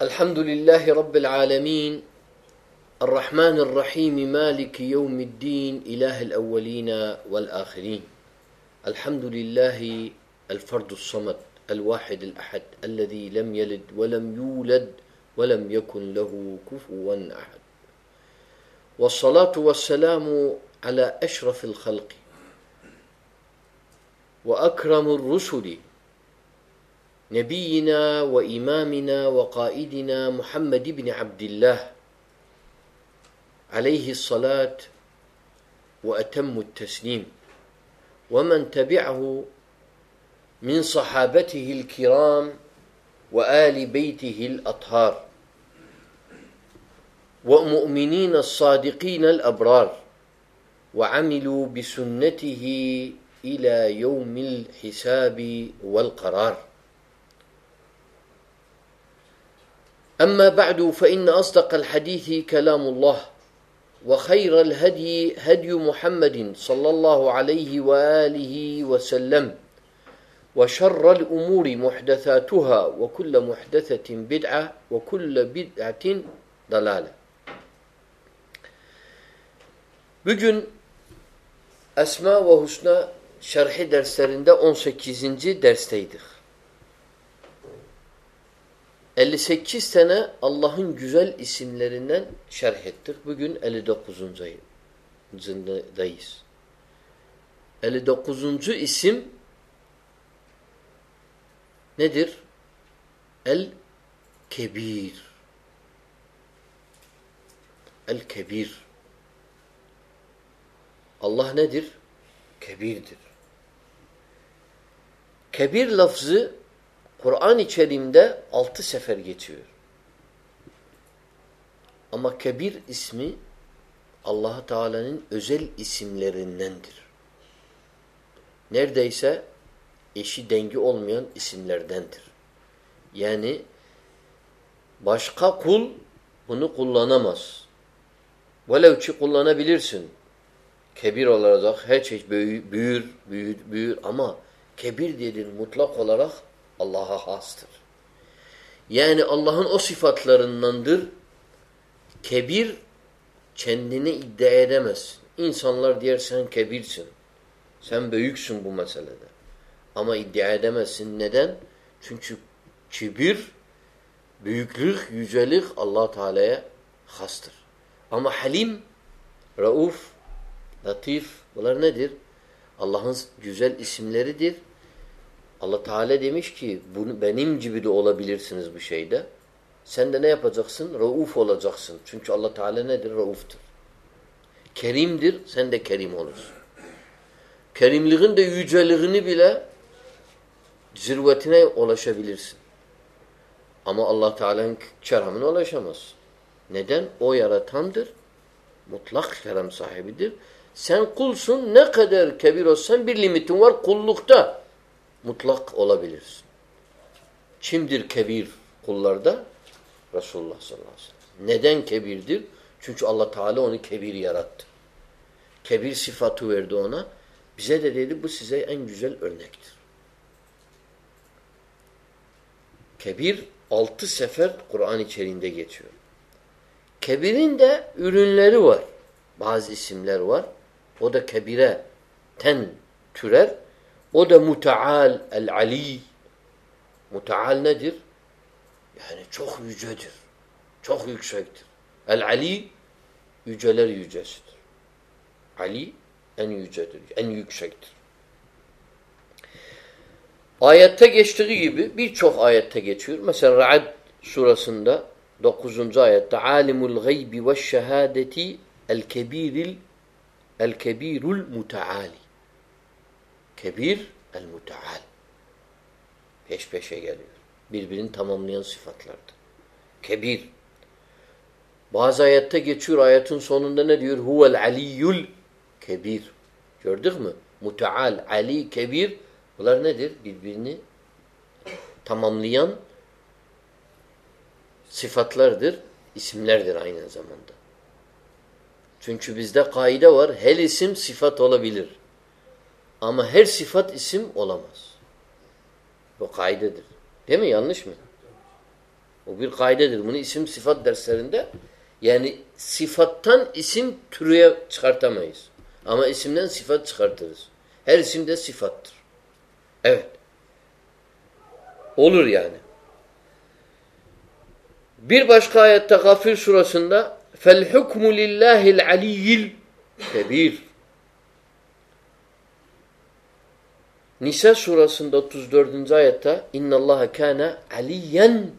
الحمد لله رب العالمين. الرحمن الرحيم مالك يوم الدين إله الأولين والآخرين. الحمد لله الفرد الصمد الواحد الأحد الذي لم يلد ولم يولد ولم يكن له كفوا أحد. والصلاة والسلام على أشرف الخلق وأكرم الرسل نبينا وإمامنا وقائدنا محمد بن عبد الله عليه الصلاة وأتم التسليم. ومن تبعه من صحابته الكرام وآل بيته الأطهار ومؤمنين الصادقين الأبرار وعملوا بسنته إلى يوم الحساب والقرار. أما بعد فإن أصدق الحديث كلام الله وخير الهدي هدي محمد صلى الله عليه وآله وسلم وشر الأمور محدثاتها وكل محدثة بدعة وكل بدعة ضلالة Bugün Esma ve Husna şerhi derslerinde 18. dersteydik. 58 sene Allah'ın güzel isimlerinden şerh ettik. Bugün 59. ayındayız. 59. isim nedir? El-Kebir. El-Kebir. Allah nedir? Kebirdir. Kebir lafzı Kur'an-ı Kerim'de altı sefer geçiyor. Ama Kebir ismi allah Teala'nın özel isimlerindendir. Neredeyse eşi dengi olmayan isimlerdendir. Yani başka kul bunu kullanamaz. Velev ki kullanabilirsin. Kebir olacak her şey büyür, büyür, büyür, büyür ama kebir dediğin mutlak olarak Allah'a hastır. Yani Allah'ın o sıfatlarındandır. Kebir kendini iddia edemezsin. İnsanlar diyer sen kebirsin. Sen büyüksün bu meselede. Ama iddia edemezsin. Neden? Çünkü kibir, büyüklük, yücelik allah Teala'ya hastır. Ama halim, rauf, latif bunlar nedir? Allah'ın güzel isimleridir. Allah Teala demiş ki bunu benim gibi de olabilirsiniz bu şeyde. Sen de ne yapacaksın? Rauf olacaksın. Çünkü Allah Teala nedir? Rauftur. Kerimdir. Sen de kerim olursun. Kerimliğin de yüceliğini bile zirvetine ulaşabilirsin. Ama Allah Teala'nın keremine ulaşamaz. Neden? O yaratandır. Mutlak kerem sahibidir. Sen kulsun ne kadar kebir olsan bir limitin var kullukta. Mutlak olabilirsin. Kimdir kebir kullarda? Resulullah sallallahu aleyhi ve sellem. Neden kebirdir? Çünkü Allah Teala onu kebir yarattı. Kebir sıfatı verdi ona. Bize de dedi bu size en güzel örnektir. Kebir altı sefer Kur'an içerisinde geçiyor. Kebirin de ürünleri var. Bazı isimler var. O da kebire ten türer. O da muteal, el-ali. Muteal nedir? Yani çok yücedir. Çok yüksektir. El-ali, yüceler yücesidir. Ali en yücedir, en yüksektir. Ayette geçtiği gibi birçok ayette geçiyor. Mesela Ra'd surasında 9. ayette alimul gaybi ve şehadeti el-kebiril el-kebirul mutaali. Kebir el-mutaal. Peş peşe geliyor. Birbirini tamamlayan sıfatlardır. Kebir. Bazı ayette geçiyor. Ayetin sonunda ne diyor? Huvel aliyyul kebir. Gördük mü? Mutaal, ali, kebir. Bunlar nedir? Birbirini tamamlayan sıfatlardır, isimlerdir aynı zamanda. Çünkü bizde kaide var. Her isim sıfat olabilir. Ama her sıfat isim olamaz. Bu kaidedir. Değil mi? Yanlış mı? O bir kaidedir. Bunu isim sıfat derslerinde yani sıfattan isim türüye çıkartamayız. Ama isimden sıfat çıkartırız. Her isimde sıfattır. Evet. Olur yani. Bir başka ayette Gafir surasında fel hukmu lillahil aliyyil Nisa surasında 34. ayette inna Allah kana aliyen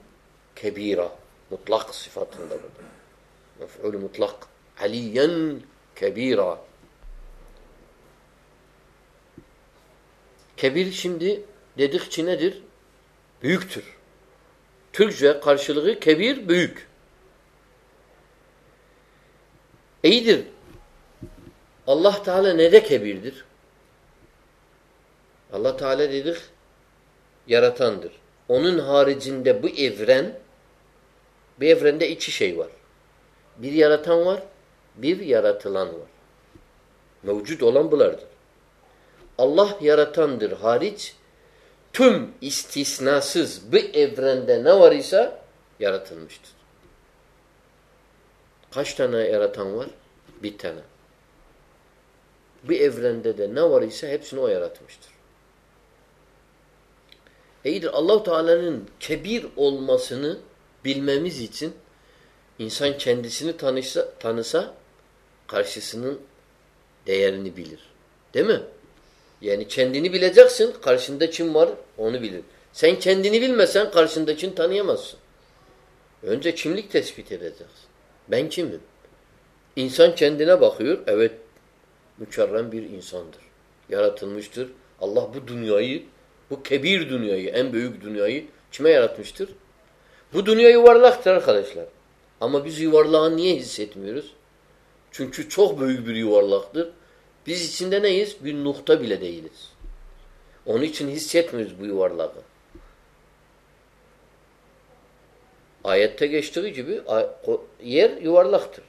kebira. Mutlak sıfatında bu. Mef'ul mutlak. Aliyen kebira. Kebir şimdi dedikçe nedir? Büyüktür. Türkçe karşılığı kebir, büyük. İyidir. Allah Teala ne de kebirdir? Allah Teala dedik yaratandır. Onun haricinde bu evren bu evrende iki şey var. Bir yaratan var, bir yaratılan var. Mevcut olan bulardır. Allah yaratandır hariç tüm istisnasız bu evrende ne var ise yaratılmıştır. Kaç tane yaratan var? Bir tane. Bu evrende de ne var ise hepsini o yaratmıştır. İyidir allah Teala'nın kebir olmasını bilmemiz için insan kendisini tanışsa, tanısa karşısının değerini bilir. Değil mi? Yani kendini bileceksin, karşında kim var onu bilir. Sen kendini bilmesen karşındakini tanıyamazsın. Önce kimlik tespit edeceksin. Ben kimim? İnsan kendine bakıyor, evet mükerrem bir insandır. Yaratılmıştır. Allah bu dünyayı, bu kebir dünyayı, en büyük dünyayı kime yaratmıştır? Bu dünya yuvarlaktır arkadaşlar. Ama biz yuvarlağı niye hissetmiyoruz? Çünkü çok büyük bir yuvarlaktır. Biz içinde neyiz? Bir nokta bile değiliz. Onun için hissetmiyoruz bu yuvarlağı. Ayette geçtiği gibi yer yuvarlaktır.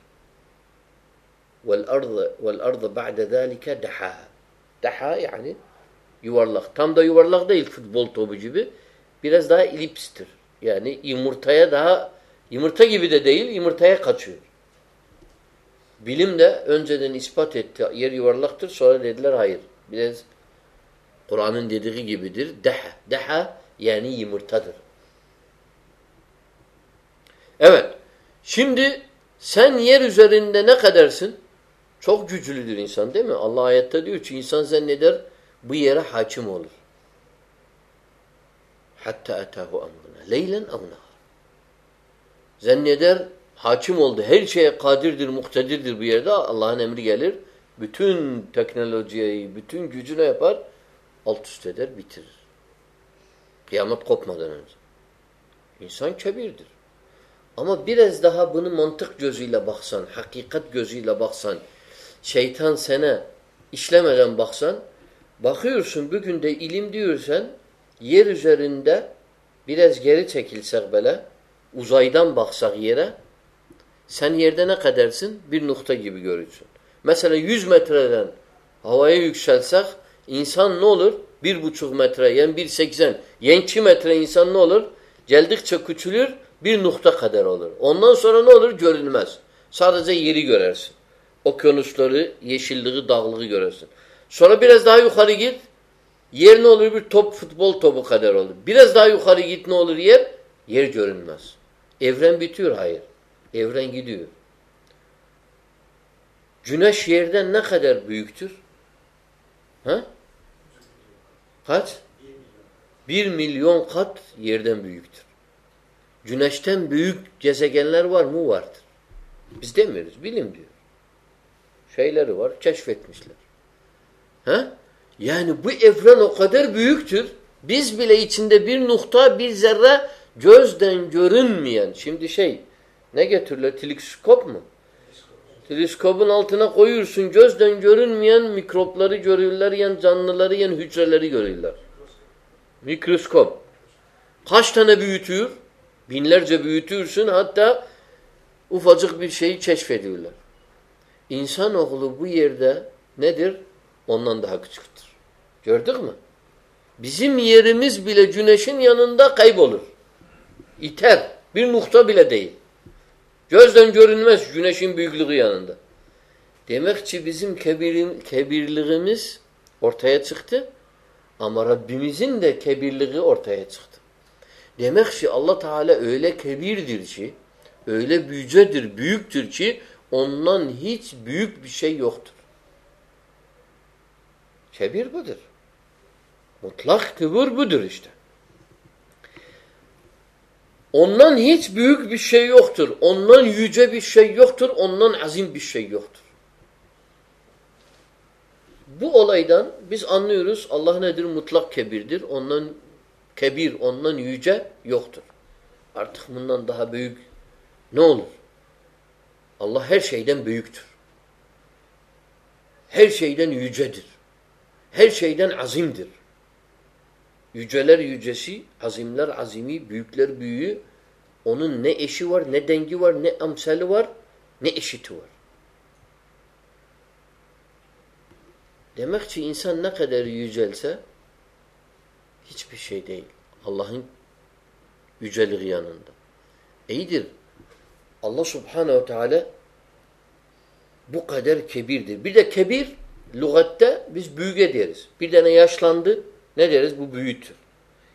Vel ardı vel ardı ba'de zalika daha. Daha yani yuvarlak. Tam da yuvarlak değil futbol topu gibi. Biraz daha elipstir. Yani yumurtaya daha yumurta gibi de değil, yumurtaya kaçıyor. Bilim de önceden ispat etti. Yer yuvarlaktır. Sonra dediler hayır. Biraz Kur'an'ın dediği gibidir. Deha. Deha yani yumurtadır. Evet. Şimdi sen yer üzerinde ne kadarsın? Çok güçlüdür insan değil mi? Allah ayette diyor ki insan zanneder bu yere hakim olur. Hatta etahu amruna. Leylen ev Zanneder hakim oldu. Her şeye kadirdir, muktedirdir bir yerde. Allah'ın emri gelir. Bütün teknolojiyi, bütün gücü ne yapar? Alt üst eder, bitirir. Kıyamet kopmadan önce. İnsan kebirdir. Ama biraz daha bunu mantık gözüyle baksan, hakikat gözüyle baksan, şeytan sana işlemeden baksan, bakıyorsun bugün de ilim diyorsan, yer üzerinde biraz geri çekilsek böyle, uzaydan baksak yere, sen yerde ne kadarsin? Bir nokta gibi görürsün. Mesela 100 metreden havaya yükselsek insan ne olur? Bir buçuk metre yani bir seksen. Yani iki metre insan ne olur? Geldikçe küçülür bir nokta kadar olur. Ondan sonra ne olur? Görünmez. Sadece yeri görersin. Okyanusları, yeşilliği, dağlığı görürsün. Sonra biraz daha yukarı git. Yer ne olur? Bir top, futbol topu kadar olur. Biraz daha yukarı git ne olur yer? Yer görünmez. Evren bitiyor. Hayır. Evren gidiyor. Güneş yerden ne kadar büyüktür? Ha? Kaç? Bir milyon kat yerden büyüktür. Güneşten büyük gezegenler var mı? Vardır. Biz demiyoruz. Bilim diyor. Şeyleri var. Keşfetmişler. Ha? Yani bu evren o kadar büyüktür. Biz bile içinde bir nokta, bir zerre gözden görünmeyen. Şimdi şey ne getiriyorlar? Teleskop mu? Teleskopun altına koyuyorsun. Gözden görünmeyen mikropları görüyorlar. Yani canlıları, yani hücreleri görüyorlar. Mikroskop. Kaç tane büyütüyor? Binlerce büyütürsün. Hatta ufacık bir şeyi keşfediyorlar. İnsanoğlu bu yerde nedir? Ondan daha küçüktür. Gördük mü? Bizim yerimiz bile güneşin yanında kaybolur. İter. Bir nokta bile değil. Gözden görünmez güneşin büyüklüğü yanında. Demek ki bizim kebirim, kebirliğimiz ortaya çıktı. Ama Rabbimizin de kebirliği ortaya çıktı. Demek ki Allah Teala öyle kebirdir ki, öyle büyücedir, büyüktür ki ondan hiç büyük bir şey yoktur. Kebir budur. Mutlak kibir budur işte. Ondan hiç büyük bir şey yoktur. Ondan yüce bir şey yoktur. Ondan azim bir şey yoktur. Bu olaydan biz anlıyoruz Allah nedir? Mutlak kebirdir. Ondan kebir, ondan yüce yoktur. Artık bundan daha büyük ne olur? Allah her şeyden büyüktür. Her şeyden yücedir. Her şeyden azimdir. Yüceler yücesi, azimler azimi, büyükler büyüğü. Onun ne eşi var, ne dengi var, ne amsali var, ne eşiti var. Demek ki insan ne kadar yücelse hiçbir şey değil. Allah'ın yüceliği yanında. İyidir. Allah subhanehu teala bu kadar kebirdir. Bir de kebir lügatte biz büyüge deriz. Bir tane yaşlandı ne deriz? Bu büyüktür.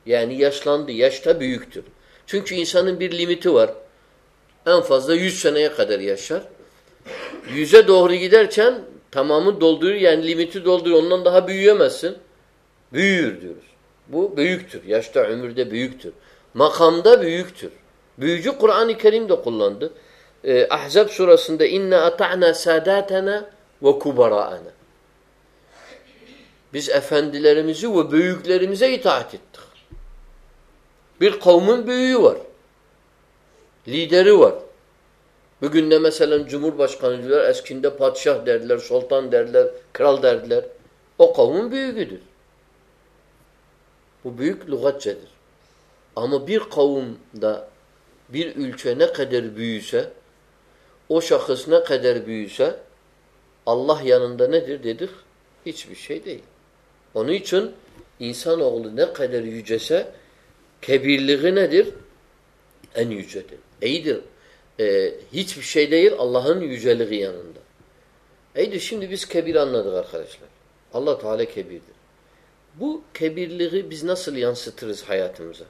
Yani yaşlandı. Yaşta büyüktür. Çünkü insanın bir limiti var. En fazla 100 seneye kadar yaşar. Yüze doğru giderken tamamı dolduruyor yani limiti dolduruyor. Ondan daha büyüyemezsin. Büyüyor diyoruz. Bu büyüktür. Yaşta ömürde büyüktür. Makamda büyüktür. Büyücü Kur'an-ı Kerim'de kullandı. Ee, Ahzab surasında inna ata'na sadatana ve kubara'ana. Biz efendilerimizi ve büyüklerimize itaat ettik. Bir kavmin büyüğü var. Lideri var. Bugün de mesela Cumhurbaşkanı diyorlar, eskinde padişah derdiler, sultan derdiler, kral derdiler. O kavmin büyüğüdür. Bu büyük lügatçedir. Ama bir kavimde bir ülke ne kadar büyüse, o şahıs ne kadar büyüse, Allah yanında nedir dedik? Hiçbir şey değil. Onun için insanoğlu ne kadar yücese, kebirliği nedir? En yücedir. İyidir. Ee, hiçbir şey değil Allah'ın yüceliği yanında. İyidir. Şimdi biz kebir anladık arkadaşlar. Allah Teala kebirdir. Bu kebirliği biz nasıl yansıtırız hayatımıza?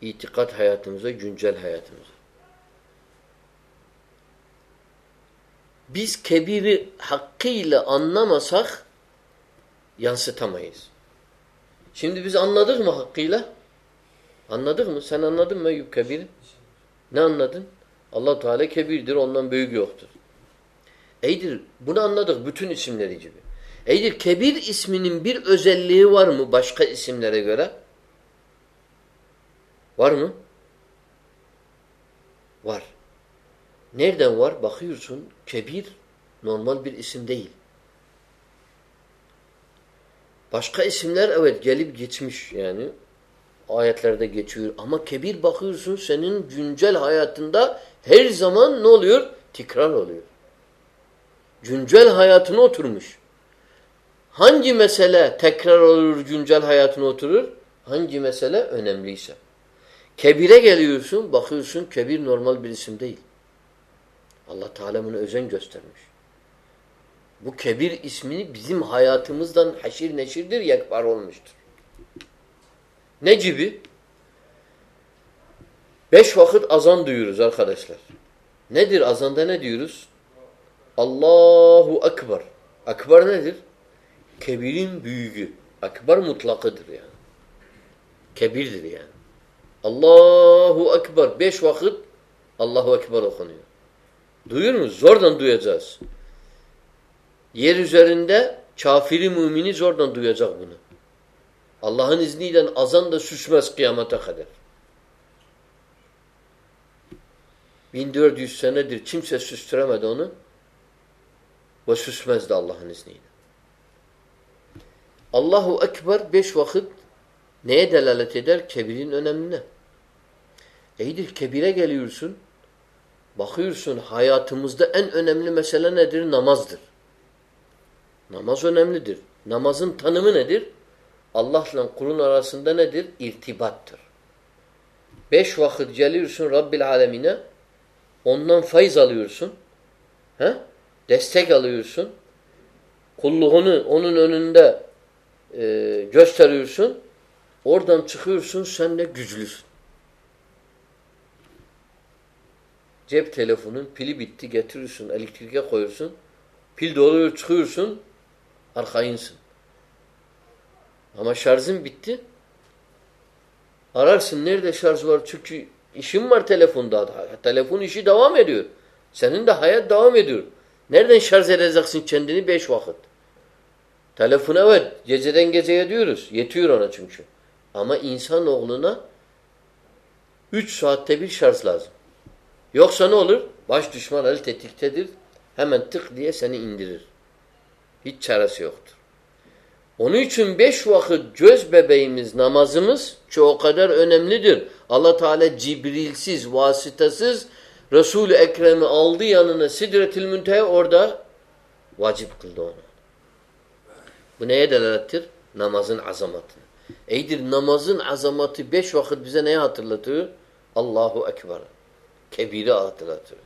İtikat hayatımıza, güncel hayatımıza. Biz kebiri hakkıyla anlamasak yansıtamayız. Şimdi biz anladık mı hakkıyla? Anladık mı? Sen anladın mı Eyüp Kebir'i? Ne anladın? allah Teala kebirdir, ondan büyük yoktur. Eydir, bunu anladık bütün isimleri gibi. Eydir, kebir isminin bir özelliği var mı başka isimlere göre? Var mı? Var. Nereden var? Bakıyorsun, kebir normal bir isim değil. Başka isimler evet gelip geçmiş yani. Ayetlerde geçiyor. Ama kebir bakıyorsun senin güncel hayatında her zaman ne oluyor? Tekrar oluyor. Güncel hayatına oturmuş. Hangi mesele tekrar olur güncel hayatına oturur? Hangi mesele önemliyse. Kebire geliyorsun, bakıyorsun kebir normal bir isim değil. Allah Teala özen göstermiş. Bu kebir ismini bizim hayatımızdan haşir neşirdir, yekbar olmuştur. Ne gibi? Beş vakit azan duyuyoruz arkadaşlar. Nedir azanda ne diyoruz? Allahu Ekber. Ekber nedir? Kebirin büyüğü. Ekber mutlakıdır yani. Kebirdir yani. Allahu Ekber. Beş vakit Allahu Ekber okunuyor. Duyuyor musunuz? Zordan duyacağız. Yer üzerinde kafiri mümini zordan duyacak bunu. Allah'ın izniyle azan da süsmez kıyamata kadar. 1400 senedir kimse süstüremedi onu ve süsmezdi Allah'ın izniyle. Allahu Ekber beş vakit neye delalet eder? Kebirin önemine. İyidir kebire geliyorsun. Bakıyorsun hayatımızda en önemli mesele nedir? Namazdır. Namaz önemlidir. Namazın tanımı nedir? Allah'la kulun arasında nedir? İrtibattır. Beş vakit geliyorsun Rabbil alemine. Ondan fayz alıyorsun. He? Destek alıyorsun. Kulluğunu onun önünde e, gösteriyorsun. Oradan çıkıyorsun sen de güçlüsün. Cep telefonun pili bitti getiriyorsun elektrike koyuyorsun. Pil doluyor çıkıyorsun arkayınsın. Ama şarjın bitti. Ararsın nerede şarj var çünkü işin var telefonda. Telefon işi devam ediyor. Senin de hayat devam ediyor. Nereden şarj edeceksin kendini? Beş vakit. Telefon evet geceden geceye diyoruz. Yetiyor ona çünkü. Ama insanoğluna üç saatte bir şarj lazım. Yoksa ne olur? Baş düşman el tetiktedir. Hemen tık diye seni indirir. Hiç çaresi yoktur. Onun için beş vakit göz bebeğimiz, namazımız o kadar önemlidir. Allah Teala Cibrilsiz, vasıtasız Resul-i Ekrem'i aldı yanına Sidretül Müntehe orada vacip kıldı onu. Bu neye delalettir? Namazın azamatını. Eydir namazın azamatı beş vakit bize neye hatırlatıyor? Allahu Ekber. Kebiri hatırlatıyor.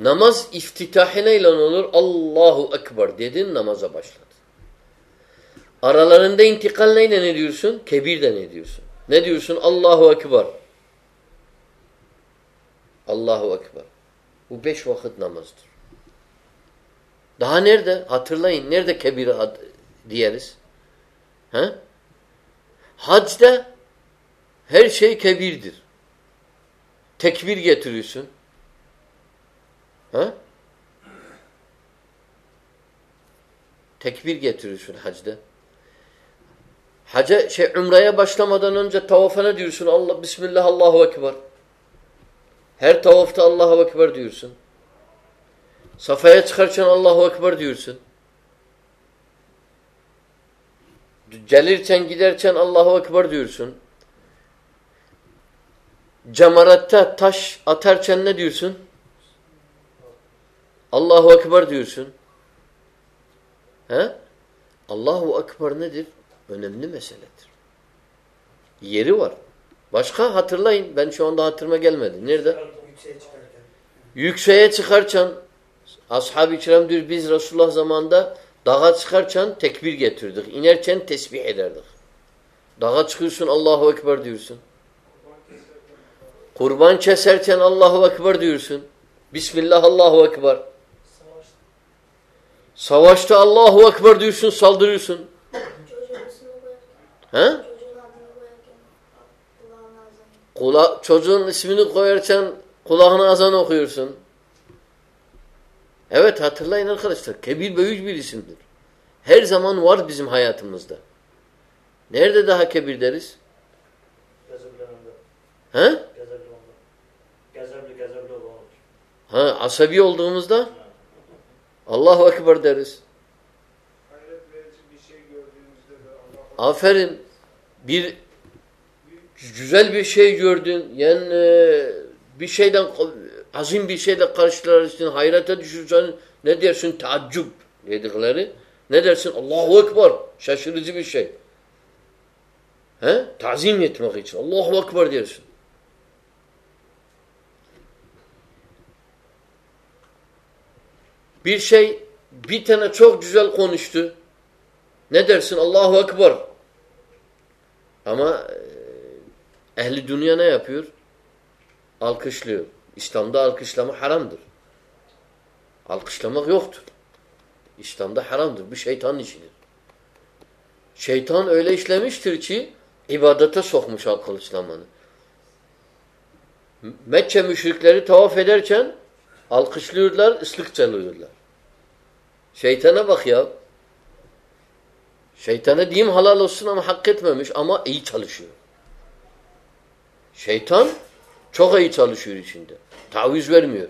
Namaz iftitahı neyle olur? Allahu Ekber dedin namaza başladı. Aralarında intikal neyle ne diyorsun? Kebirden ne diyorsun? Ne diyorsun? Allahu Ekber. Allahu Ekber. Bu beş vakit namazdır. Daha nerede? Hatırlayın. Nerede kebiri diyeriz? He? Hacda her şey kebirdir. Tekbir getiriyorsun. Ha? Tekbir getiriyorsun hacda. Haca şey umreye başlamadan önce tavafına diyorsun Allah Bismillah Allahu Ekber. Her tavafta Allahu Ekber diyorsun. Safaya çıkarken Allahu Ekber diyorsun. Gelirken giderken Allahu Ekber diyorsun. Camaratta taş atarken ne diyorsun? Allahu Ekber diyorsun. He? Allahu Ekber nedir? Önemli meseledir. Yeri var. Başka hatırlayın. Ben şu anda hatırıma gelmedi. Nerede? Yükseğe çıkarken. Ashab-ı diyor biz Resulullah zamanında dağa çıkarken tekbir getirdik. İnerken tesbih ederdik. Dağa çıkıyorsun Allahu Ekber diyorsun. Kurban keserken Allahu Ekber diyorsun. Bismillah Allahu Ekber. Savaşta Allahu Ekber diyorsun, saldırıyorsun. He? Kula, çocuğun ismini koyarken kulağına azan okuyorsun. Evet hatırlayın arkadaşlar. Kebir büyük bir isimdir. Her zaman var bizim hayatımızda. Nerede daha kebir deriz? He? Ha, asabi olduğumuzda Allahu Ekber deriz. Aferin. Bir güzel bir şey gördün. Yani e, bir şeyden azim bir şeyle karşılaştın, hayrete düşürsen ne dersin? Taaccüp dedikleri. Ne dersin? Allahu Ekber. Şaşırıcı bir şey. He? Tazim etmek için. Allahu Ekber dersin. Bir şey bir tane çok güzel konuştu. Ne dersin? Allahu Ekber. Ama e, ehli dünya ne yapıyor? Alkışlıyor. İslam'da alkışlama haramdır. Alkışlamak yoktur. İslam'da haramdır. Bu şeytanın işidir. Şeytan öyle işlemiştir ki ibadete sokmuş alkışlamanı. Mekke müşrikleri tavaf ederken alkışlıyorlar, ıslık çalıyorlar. Şeytana bak ya. Şeytana diyeyim halal olsun ama hak etmemiş ama iyi çalışıyor. Şeytan çok iyi çalışıyor içinde. Taviz vermiyor.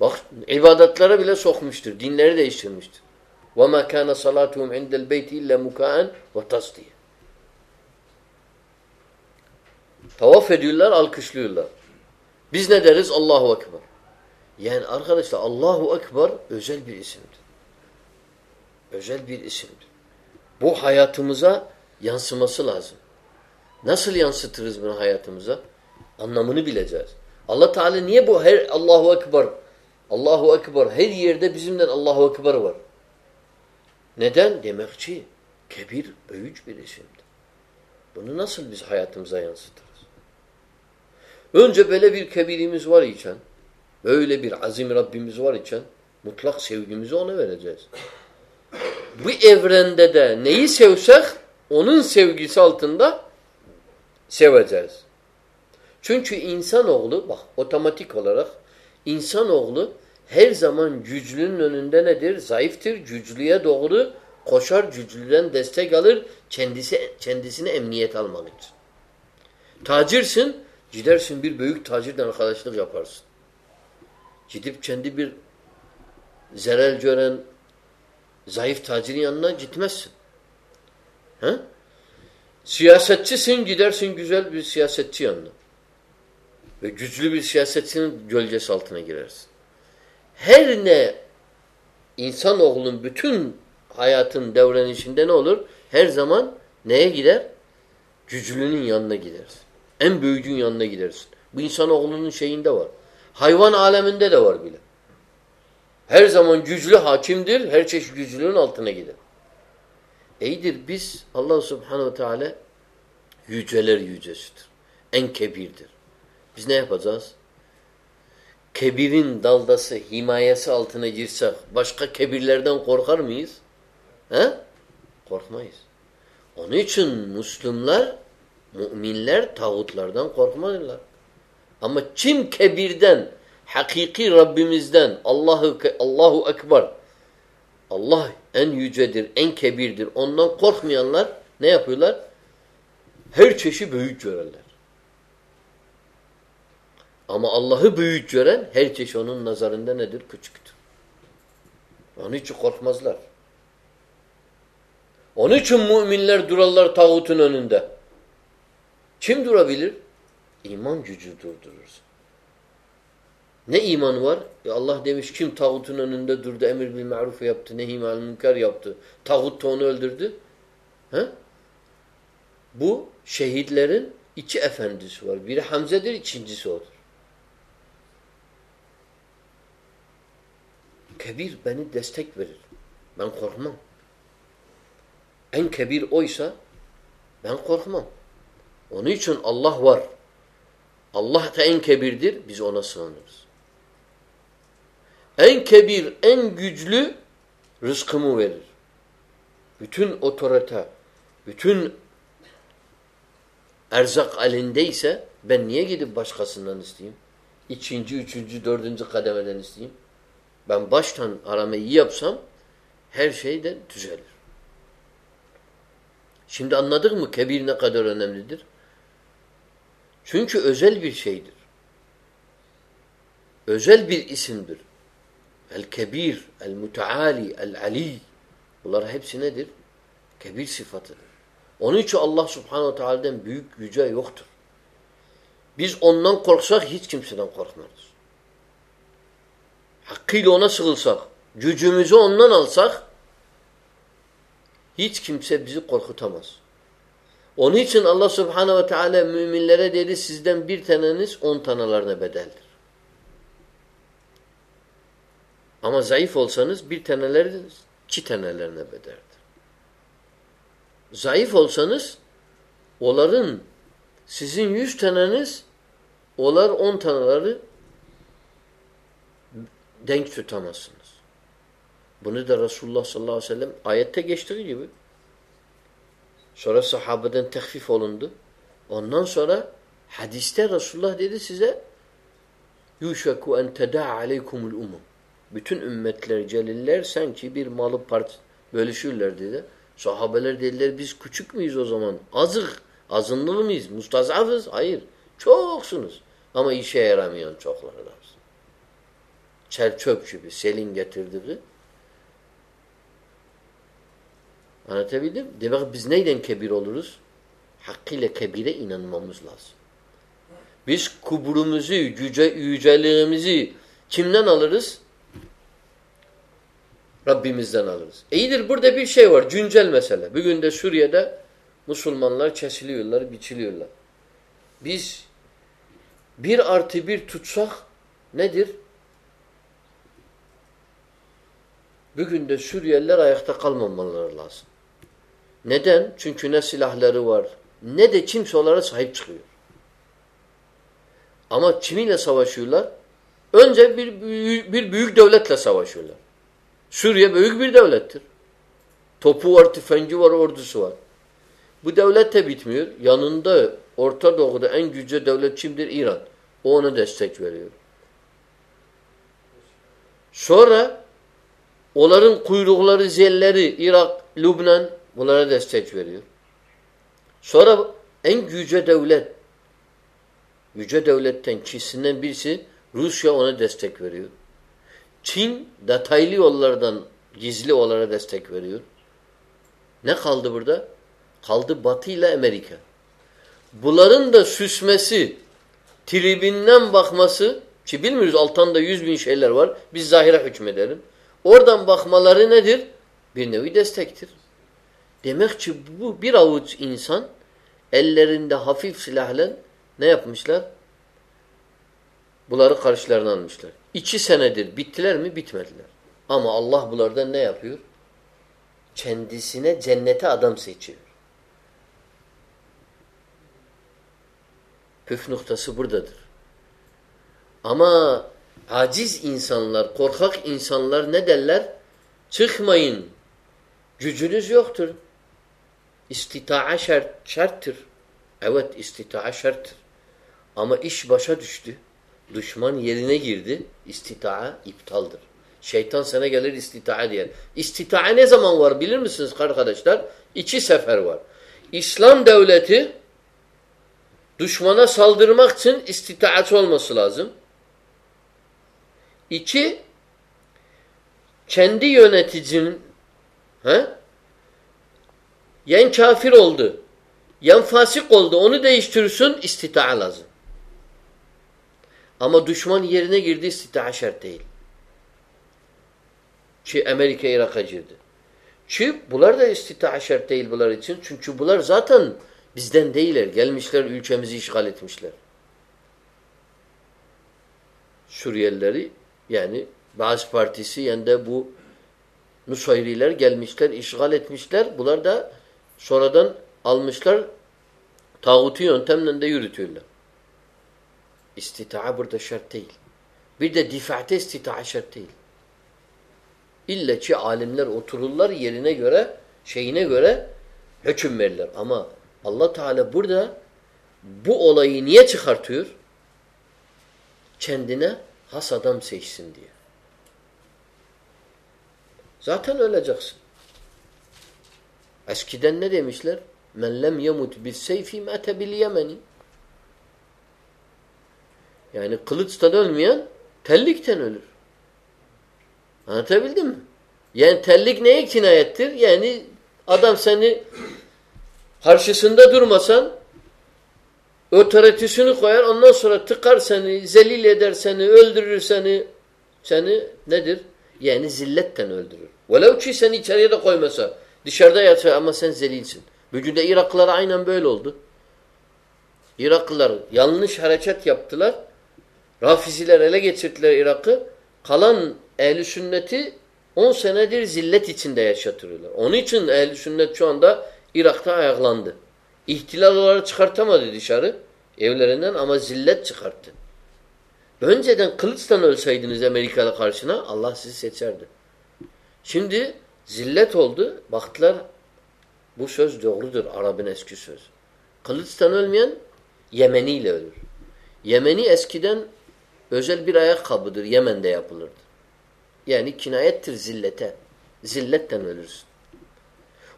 Bak ibadetlere bile sokmuştur. Dinleri değiştirmiştir. وَمَا كَانَ صَلَاتُهُمْ عِنْدَ الْبَيْتِ اِلَّا مُكَاً وَتَصْدِيَ Tavaf ediyorlar, alkışlıyorlar. Biz ne deriz? Allahu Ekber. Yani arkadaşlar Allahu Ekber özel bir isimdir. Özel bir isimdir. Bu hayatımıza yansıması lazım. Nasıl yansıtırız bunu hayatımıza? Anlamını bileceğiz. Allah Teala niye bu her Allahu Ekber Allahu Ekber her yerde bizimle Allahu Ekber var. Neden? Demek ki kebir büyük bir isimdir. Bunu nasıl biz hayatımıza yansıtırız? Önce böyle bir kebirimiz var iken, böyle bir azim Rabbimiz var iken mutlak sevgimizi ona vereceğiz. Bu evrende de neyi sevsek onun sevgisi altında seveceğiz. Çünkü insanoğlu bak otomatik olarak insanoğlu her zaman güçlünün önünde nedir? Zayıftır. Güçlüye doğru koşar, güçlüden destek alır, kendisi kendisine emniyet almak için. Tacirsin, gidersin bir büyük tacirden arkadaşlık yaparsın. Gidip kendi bir zerel gören zayıf tacirin yanına gitmezsin. He? Siyasetçisin, gidersin güzel bir siyasetçi yanına. Ve güçlü bir siyasetçinin gölgesi altına girersin. Her ne insanoğlunun bütün hayatın devrenişinde ne olur? Her zaman neye gider? Güçlünün yanına gidersin. En büyüğün yanına gidersin. Bu insanoğlunun şeyinde var. Hayvan aleminde de var bile. Her zaman güçlü hakimdir. Her çeşit güçlünün altına gider. İyidir biz Allah subhanehu teala yüceler yücesidir. En kebirdir. Biz ne yapacağız? Kebirin daldası, himayesi altına girsek başka kebirlerden korkar mıyız? He? Korkmayız. Onun için Müslümanlar, müminler tağutlardan korkmazlar. Ama kim kebirden, hakiki Rabbimizden, Allahu Allahu Ekber, Allah en yücedir, en kebirdir. Ondan korkmayanlar ne yapıyorlar? Her çeşi büyük görürler. Ama Allah'ı büyük gören her çeşit onun nazarında nedir? Küçüktür. Onun için korkmazlar. Onun için müminler durarlar tağutun önünde. Kim durabilir? İman gücü durdurur. Ne iman var? E Allah demiş kim tağutun önünde durdu, emir bil ma'ruf yaptı, nehi mal münker yaptı. Tağut da onu öldürdü. He? Bu şehitlerin iki efendisi var. Biri Hamze'dir, ikincisi odur. Kebir beni destek verir. Ben korkmam. En kebir oysa ben korkmam. Onun için Allah var. Allah da en kebirdir. Biz ona sığınırız. En kebir, en güçlü rızkımı verir. Bütün otorite, bütün erzak elindeyse ben niye gidip başkasından isteyeyim? İkinci, üçüncü, dördüncü kademeden isteyeyim. Ben baştan aramayı yapsam her şey de düzelir. Şimdi anladık mı kebir ne kadar önemlidir? Çünkü özel bir şeydir. Özel bir isimdir. El-Kebir, El-Muteali, El-Ali. Bunlar hepsi nedir? Kebir sıfatıdır. Onun için Allah subhanehu teala'dan büyük yüce yoktur. Biz ondan korksak hiç kimseden korkmarız. Hakkıyla ona sığılsak, gücümüzü ondan alsak hiç kimse bizi korkutamaz. Onun için Allah subhanehu ve teala müminlere dedi sizden bir taneniz on tanelerine bedeldir. Ama zayıf olsanız bir taneleriniz iki tanelerine bedeldir. Zayıf olsanız onların sizin yüz taneniz onlar on taneleri denk tutamazsınız. Bunu da Resulullah sallallahu aleyhi ve sellem ayette geçtiği gibi sonra sahabeden tehfif olundu. Ondan sonra hadiste Resulullah dedi size yuşaku en tedâ aleykumul umum. Bütün ümmetler, celiller sanki bir malı part bölüşürler dedi. Sahabeler dediler biz küçük müyüz o zaman? Azık. Azınlık mıyız? Mustazafız? Hayır. Çoksunuz. Ama işe yaramayan çokları da. Çel çöp gibi selin getirdiği. Anlatabildim? Demek biz neyden kebir oluruz? Hakkıyla kebire inanmamız lazım. Biz kuburumuzu, yüce, yüceliğimizi kimden alırız? Rabbimizden alırız. İyidir burada bir şey var. Güncel mesele. Bugün de Suriye'de Müslümanlar kesiliyorlar, biçiliyorlar. Biz bir artı bir tutsak nedir? Bugün de Suriyeliler ayakta kalmamaları lazım. Neden? Çünkü ne silahları var, ne de kimse onlara sahip çıkıyor. Ama kimiyle savaşıyorlar? Önce bir, bir büyük devletle savaşıyorlar. Suriye büyük bir devlettir. Topu var, tüfengi var, ordusu var. Bu devlet de bitmiyor. Yanında Orta Doğu'da en güçlü devlet kimdir? İran. O ona destek veriyor. Sonra onların kuyrukları, zelleri Irak, Lübnan bunlara destek veriyor. Sonra en güce devlet yüce devletten kişisinden birisi Rusya ona destek veriyor. Çin detaylı yollardan gizli olarak destek veriyor. Ne kaldı burada? Kaldı Batı ile Amerika. Bunların da süsmesi, tribinden bakması ki bilmiyoruz altında yüz bin şeyler var. Biz zahire hükmedelim. Oradan bakmaları nedir? Bir nevi destektir. Demek ki bu bir avuç insan ellerinde hafif silahla ne yapmışlar? Bunları karşılarına almışlar. İki senedir bittiler mi? Bitmediler. Ama Allah bunlardan ne yapıyor? Kendisine cennete adam seçiyor. Püf noktası buradadır. Ama aciz insanlar, korkak insanlar ne derler? Çıkmayın. Gücünüz yoktur. İstita'a şart, şarttır. Evet istita'a şarttır. Ama iş başa düştü. Düşman yerine girdi. İstita'a iptaldır. Şeytan sana gelir istita'a diyer. İstita'a ne zaman var bilir misiniz arkadaşlar? İki sefer var. İslam devleti düşmana saldırmak için istitaat olması lazım. İki, kendi yöneticinin he? Yen kafir oldu, yen fasık oldu, onu değiştirirsin, istita'a lazım. Ama düşman yerine girdi, istita'a şart değil. Ki Amerika Irak'a girdi. Ki bunlar da istita'a şart değil bunlar için. Çünkü bunlar zaten Bizden değiller. Gelmişler ülkemizi işgal etmişler. Suriyelileri yani bazı partisi yani de bu Nusayriler gelmişler, işgal etmişler. Bunlar da sonradan almışlar tağutu yöntemle de yürütüyorlar. İstita'a burada şart değil. Bir de difate istita'a şart değil. İlla ki alimler otururlar yerine göre, şeyine göre hüküm verirler. Ama Allah Teala burada bu olayı niye çıkartıyor? Kendine has adam seçsin diye. Zaten öleceksin. Eskiden ne demişler? Men lem yemut bis seyfi mete bil yemeni. Yani kılıçtan ölmeyen tellikten ölür. Anlatabildim mi? Yani tellik neye kinayettir? Yani adam seni karşısında durmasan otoritesini koyar ondan sonra tıkar seni, zelil eder seni, öldürür seni. Seni nedir? Yani zilletten öldürür. Velev ki seni içeriye de koymasa, dışarıda yatsa ama sen zelilsin. Bugün de Iraklılar aynen böyle oldu. Iraklılar yanlış hareket yaptılar. Rafiziler ele geçirdiler Irak'ı. Kalan ehli sünneti 10 senedir zillet içinde yaşatıyorlar. Onun için ehli sünnet şu anda Irak'ta ayaklandı. İhtilal olarak çıkartamadı dışarı evlerinden ama zillet çıkarttı. Önceden kılıçtan ölseydiniz Amerikalı karşına Allah sizi seçerdi. Şimdi zillet oldu. Baktılar bu söz doğrudur. Arap'ın eski söz. Kılıçtan ölmeyen Yemeni ile ölür. Yemeni eskiden özel bir ayakkabıdır. Yemen'de yapılırdı. Yani kinayettir zillete. Zilletten ölürsün.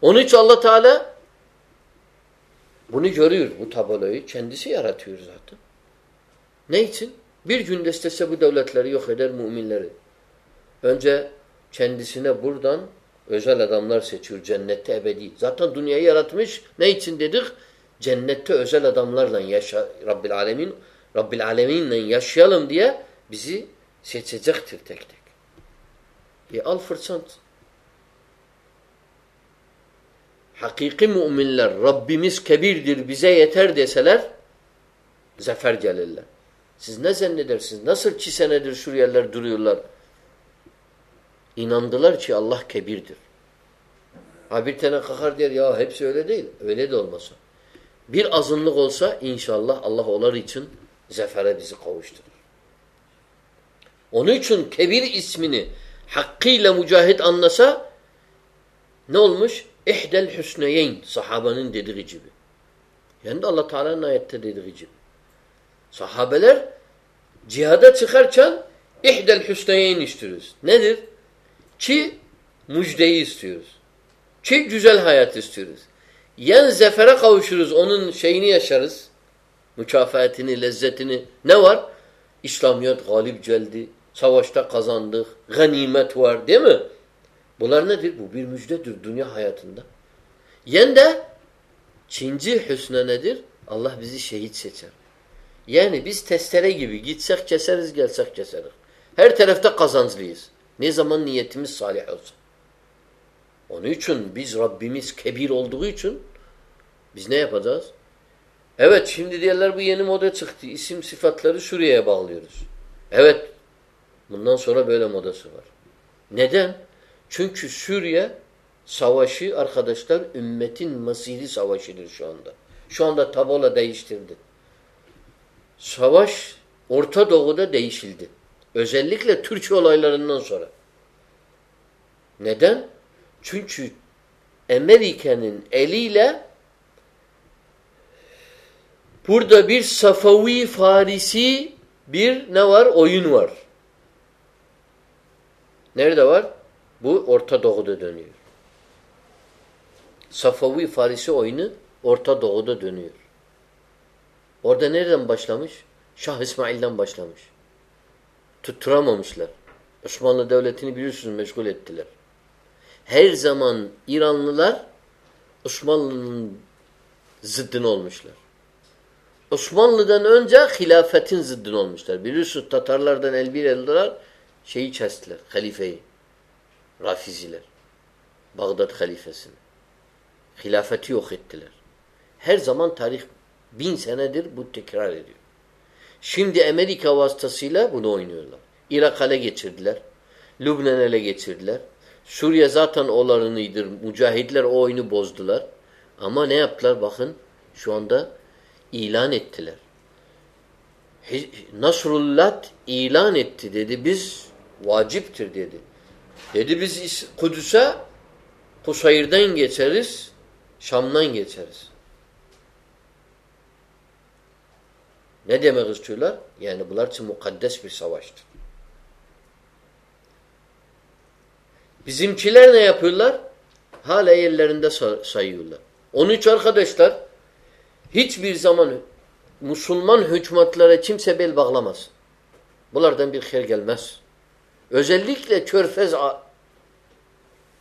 Onun için allah Teala bunu görüyor bu tabelayı. Kendisi yaratıyor zaten. Ne için? Bir günde istese bu devletleri yok eder müminleri. Önce kendisine buradan özel adamlar seçiyor cennette ebedi. Zaten dünyayı yaratmış. Ne için dedik? Cennette özel adamlarla yaşa Rabbil Alemin Rabbil Alemin'le yaşayalım diye bizi seçecektir tek tek. E al fırsat. hakiki müminler Rabbimiz kebirdir bize yeter deseler zafer gelirler. Siz ne zannedersiniz? Nasıl iki senedir Suriyeliler duruyorlar? İnandılar ki Allah kebirdir. Ha bir tane kakar der ya hepsi öyle değil. Öyle de olmasa. Bir azınlık olsa inşallah Allah onlar için zafere bizi kavuşturur. Onun için kebir ismini hakkıyla mücahit anlasa ne olmuş? İhdel hüsneyeyn sahabanın dediği gibi. Yani de Allah Teala'nın ayette dediği gibi. Sahabeler cihada çıkarken ihdel hüsneyeyn istiyoruz. Nedir? Ki müjdeyi istiyoruz. Ki güzel hayat istiyoruz. Yen zefere kavuşuruz, onun şeyini yaşarız. Mükafatını, lezzetini. Ne var? İslamiyet galip geldi. Savaşta kazandık. Ganimet var değil mi? Bunlar nedir? Bu bir müjdedir dünya hayatında. Yen de Çinci hüsne nedir? Allah bizi şehit seçer. Yani biz testere gibi gitsek keseriz, gelsek keseriz. Her tarafta kazançlıyız. Ne zaman niyetimiz salih olsun. Onun için biz Rabbimiz kebir olduğu için biz ne yapacağız? Evet şimdi diyorlar bu yeni moda çıktı. İsim sıfatları Suriye'ye bağlıyoruz. Evet. Bundan sonra böyle modası var. Neden? Çünkü Suriye savaşı arkadaşlar ümmetin masiri savaşıdır şu anda. Şu anda tabola değiştirdi. Savaş Orta Doğu'da değişildi. Özellikle Türkiye olaylarından sonra. Neden? Çünkü Amerika'nın eliyle burada bir Safavi Farisi bir ne var? Oyun var. Nerede var? Bu Orta Doğu'da dönüyor. Safavi Farisi oyunu Orta Doğu'da dönüyor. Orada nereden başlamış? Şah İsmail'den başlamış. Tutturamamışlar. Osmanlı Devleti'ni biliyorsunuz meşgul ettiler. Her zaman İranlılar Osmanlı'nın zıddını olmuşlar. Osmanlı'dan önce hilafetin zıddını olmuşlar. Biliyorsunuz Tatarlardan elbir eldiler şeyi kestiler, halifeyi. Rafiziler. Bağdat halifesini. Hilafeti yok ettiler. Her zaman tarih bin senedir bu tekrar ediyor. Şimdi Amerika vasıtasıyla bunu oynuyorlar. Irak ele geçirdiler. Lübnan ele geçirdiler. Suriye zaten olarınıydır. Mücahitler o oyunu bozdular. Ama ne yaptılar? Bakın şu anda ilan ettiler. Nasrullah ilan etti dedi. Biz vaciptir dedi. Dedi biz Kudüs'e Kusayir'den geçeriz, Şam'dan geçeriz. Ne demek istiyorlar? Yani bunlar için mukaddes bir savaştır. Bizimkiler ne yapıyorlar? Hala yerlerinde sayıyorlar. Onun için arkadaşlar hiçbir zaman Müslüman hükümetlere kimse bel bağlamaz. Bunlardan bir hayır gelmez. Özellikle körfez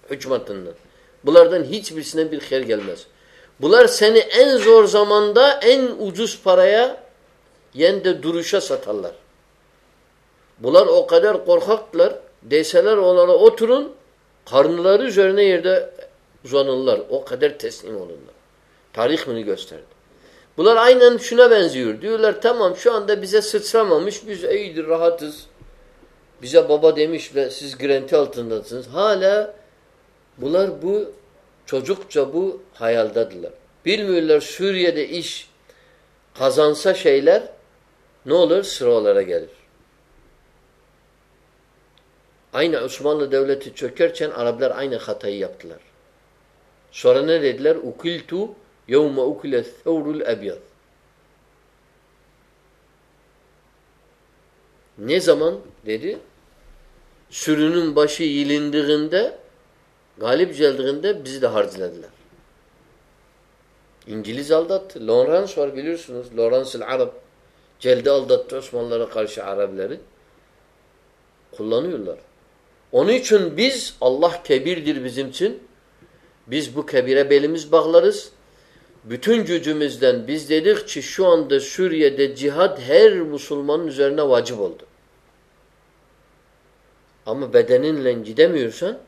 hükümetinden. Bunlardan hiçbirisine bir hayır gelmez. Bunlar seni en zor zamanda en ucuz paraya yen de duruşa satarlar. Bunlar o kadar korkaklar. Deseler onlara oturun karnıları üzerine yerde uzanırlar. O kadar teslim olurlar. Tarih bunu gösterdi. Bunlar aynen şuna benziyor. Diyorlar tamam şu anda bize sıçramamış. Biz iyidir rahatız. Bize baba demiş ve siz girenti altındasınız. Hala bunlar bu çocukça bu hayaldadılar. Bilmiyorlar Suriye'de iş kazansa şeyler ne olur? Sıralara gelir. Aynı Osmanlı Devleti çökerken Araplar aynı hatayı yaptılar. Sonra ne dediler? Ukiltu yevme ukile thawrul ebyad. Ne zaman dedi? Sürünün başı yilindiğinde galip geldiğinde bizi de harcladılar. İngiliz aldattı. Lawrence var biliyorsunuz. Lawrence Arap. Geldi aldattı Osmanlılara karşı Arapları. Kullanıyorlar. Onun için biz Allah kebirdir bizim için. Biz bu kebire belimiz bağlarız. Bütün gücümüzden biz dedik ki şu anda Suriye'de cihad her Müslümanın üzerine vacip oldu. Ama bedeninle gidemiyorsan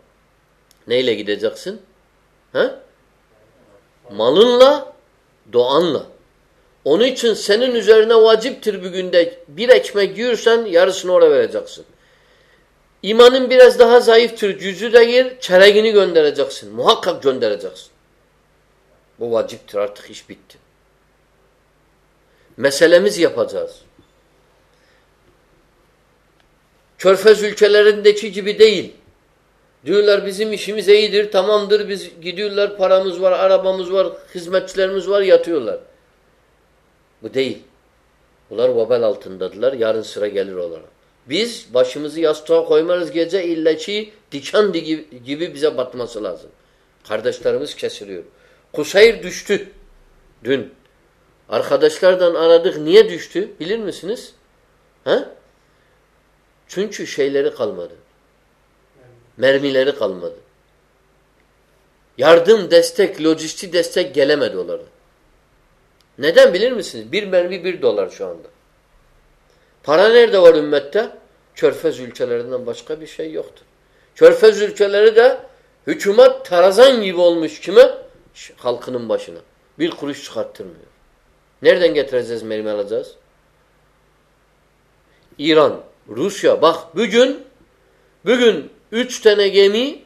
neyle gideceksin? Ha? Malınla, doğanla. Onun için senin üzerine vaciptir bir günde bir ekmek yiyorsan yarısını oraya vereceksin. İmanın biraz daha zayıftır. Cüzü değil, çereğini göndereceksin. Muhakkak göndereceksin. Bu vaciptir artık iş bitti. Meselemiz yapacağız. Körfez ülkelerindeki gibi değil. Diyorlar bizim işimiz iyidir, tamamdır. Biz gidiyorlar, paramız var, arabamız var, hizmetçilerimiz var, yatıyorlar. Bu değil. Bunlar vebel altındadılar. Yarın sıra gelir olarak. Biz başımızı yastığa koymarız gece illeki diken gibi bize batması lazım. Kardeşlerimiz kesiliyor. Kusayr düştü. Dün. Arkadaşlardan aradık. Niye düştü? Bilir misiniz? Ha? Çünkü şeyleri kalmadı. Mermileri kalmadı. Yardım, destek, lojistik destek gelemedi onlara. Neden bilir misiniz? Bir mermi bir dolar şu anda. Para nerede var ümmette? Körfez ülkelerinden başka bir şey yoktur. Körfez ülkeleri de hükümet tarazan gibi olmuş kime? Halkının başına. Bir kuruş çıkarttırmıyor. Nereden getireceğiz mermi alacağız? İran, Rusya. Bak bugün bugün üç tane gemi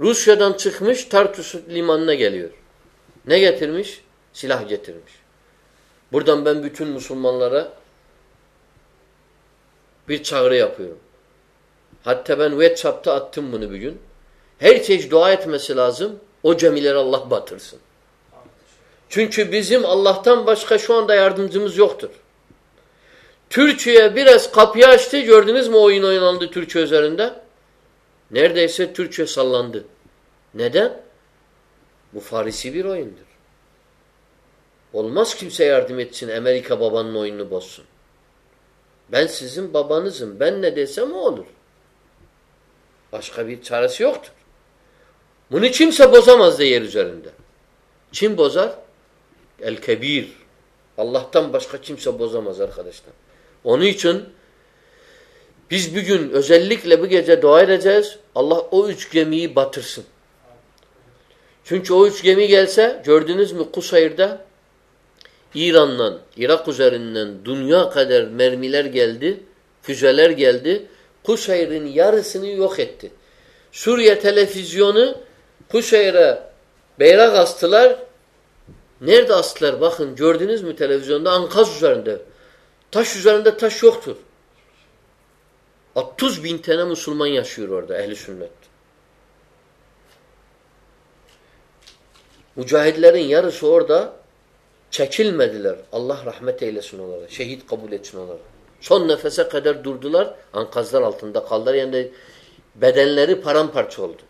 Rusya'dan çıkmış Tartus limanına geliyor. Ne getirmiş? Silah getirmiş. Buradan ben bütün Müslümanlara bir çağrı yapıyorum. Hatta ben WhatsApp'ta attım bunu bir gün. Herkes dua etmesi lazım. O cemileri Allah batırsın. Çünkü bizim Allah'tan başka şu anda yardımcımız yoktur. Türkiye biraz kapıyı açtı. Gördünüz mü oyun oynandı Türkiye üzerinde? Neredeyse Türkiye sallandı. Neden? Bu Farisi bir oyundur. Olmaz kimse yardım etsin. Amerika babanın oyununu bozsun. Ben sizin babanızım. Ben ne desem o olur. Başka bir çaresi yoktur. Bunu kimse bozamaz da yer üzerinde. Kim bozar? El-Kebir. Allah'tan başka kimse bozamaz arkadaşlar. Onun için biz bugün özellikle bu gece dua edeceğiz. Allah o üç gemiyi batırsın. Çünkü o üç gemi gelse gördünüz mü Kusayr'da İran'dan, Irak üzerinden dünya kadar mermiler geldi, füzeler geldi. Kusayr'ın yarısını yok etti. Suriye televizyonu Kusayr'a bayrak astılar. Nerede astılar? Bakın gördünüz mü televizyonda? Ankaz üzerinde. Taş üzerinde taş yoktur. 30 bin tane Müslüman yaşıyor orada ehli sünnet. Mücahidlerin yarısı orada çekilmediler. Allah rahmet eylesin onlara. Şehit kabul etsin onlara. Son nefese kadar durdular. Ankazlar altında kaldılar. Yani bedenleri paramparça oldu.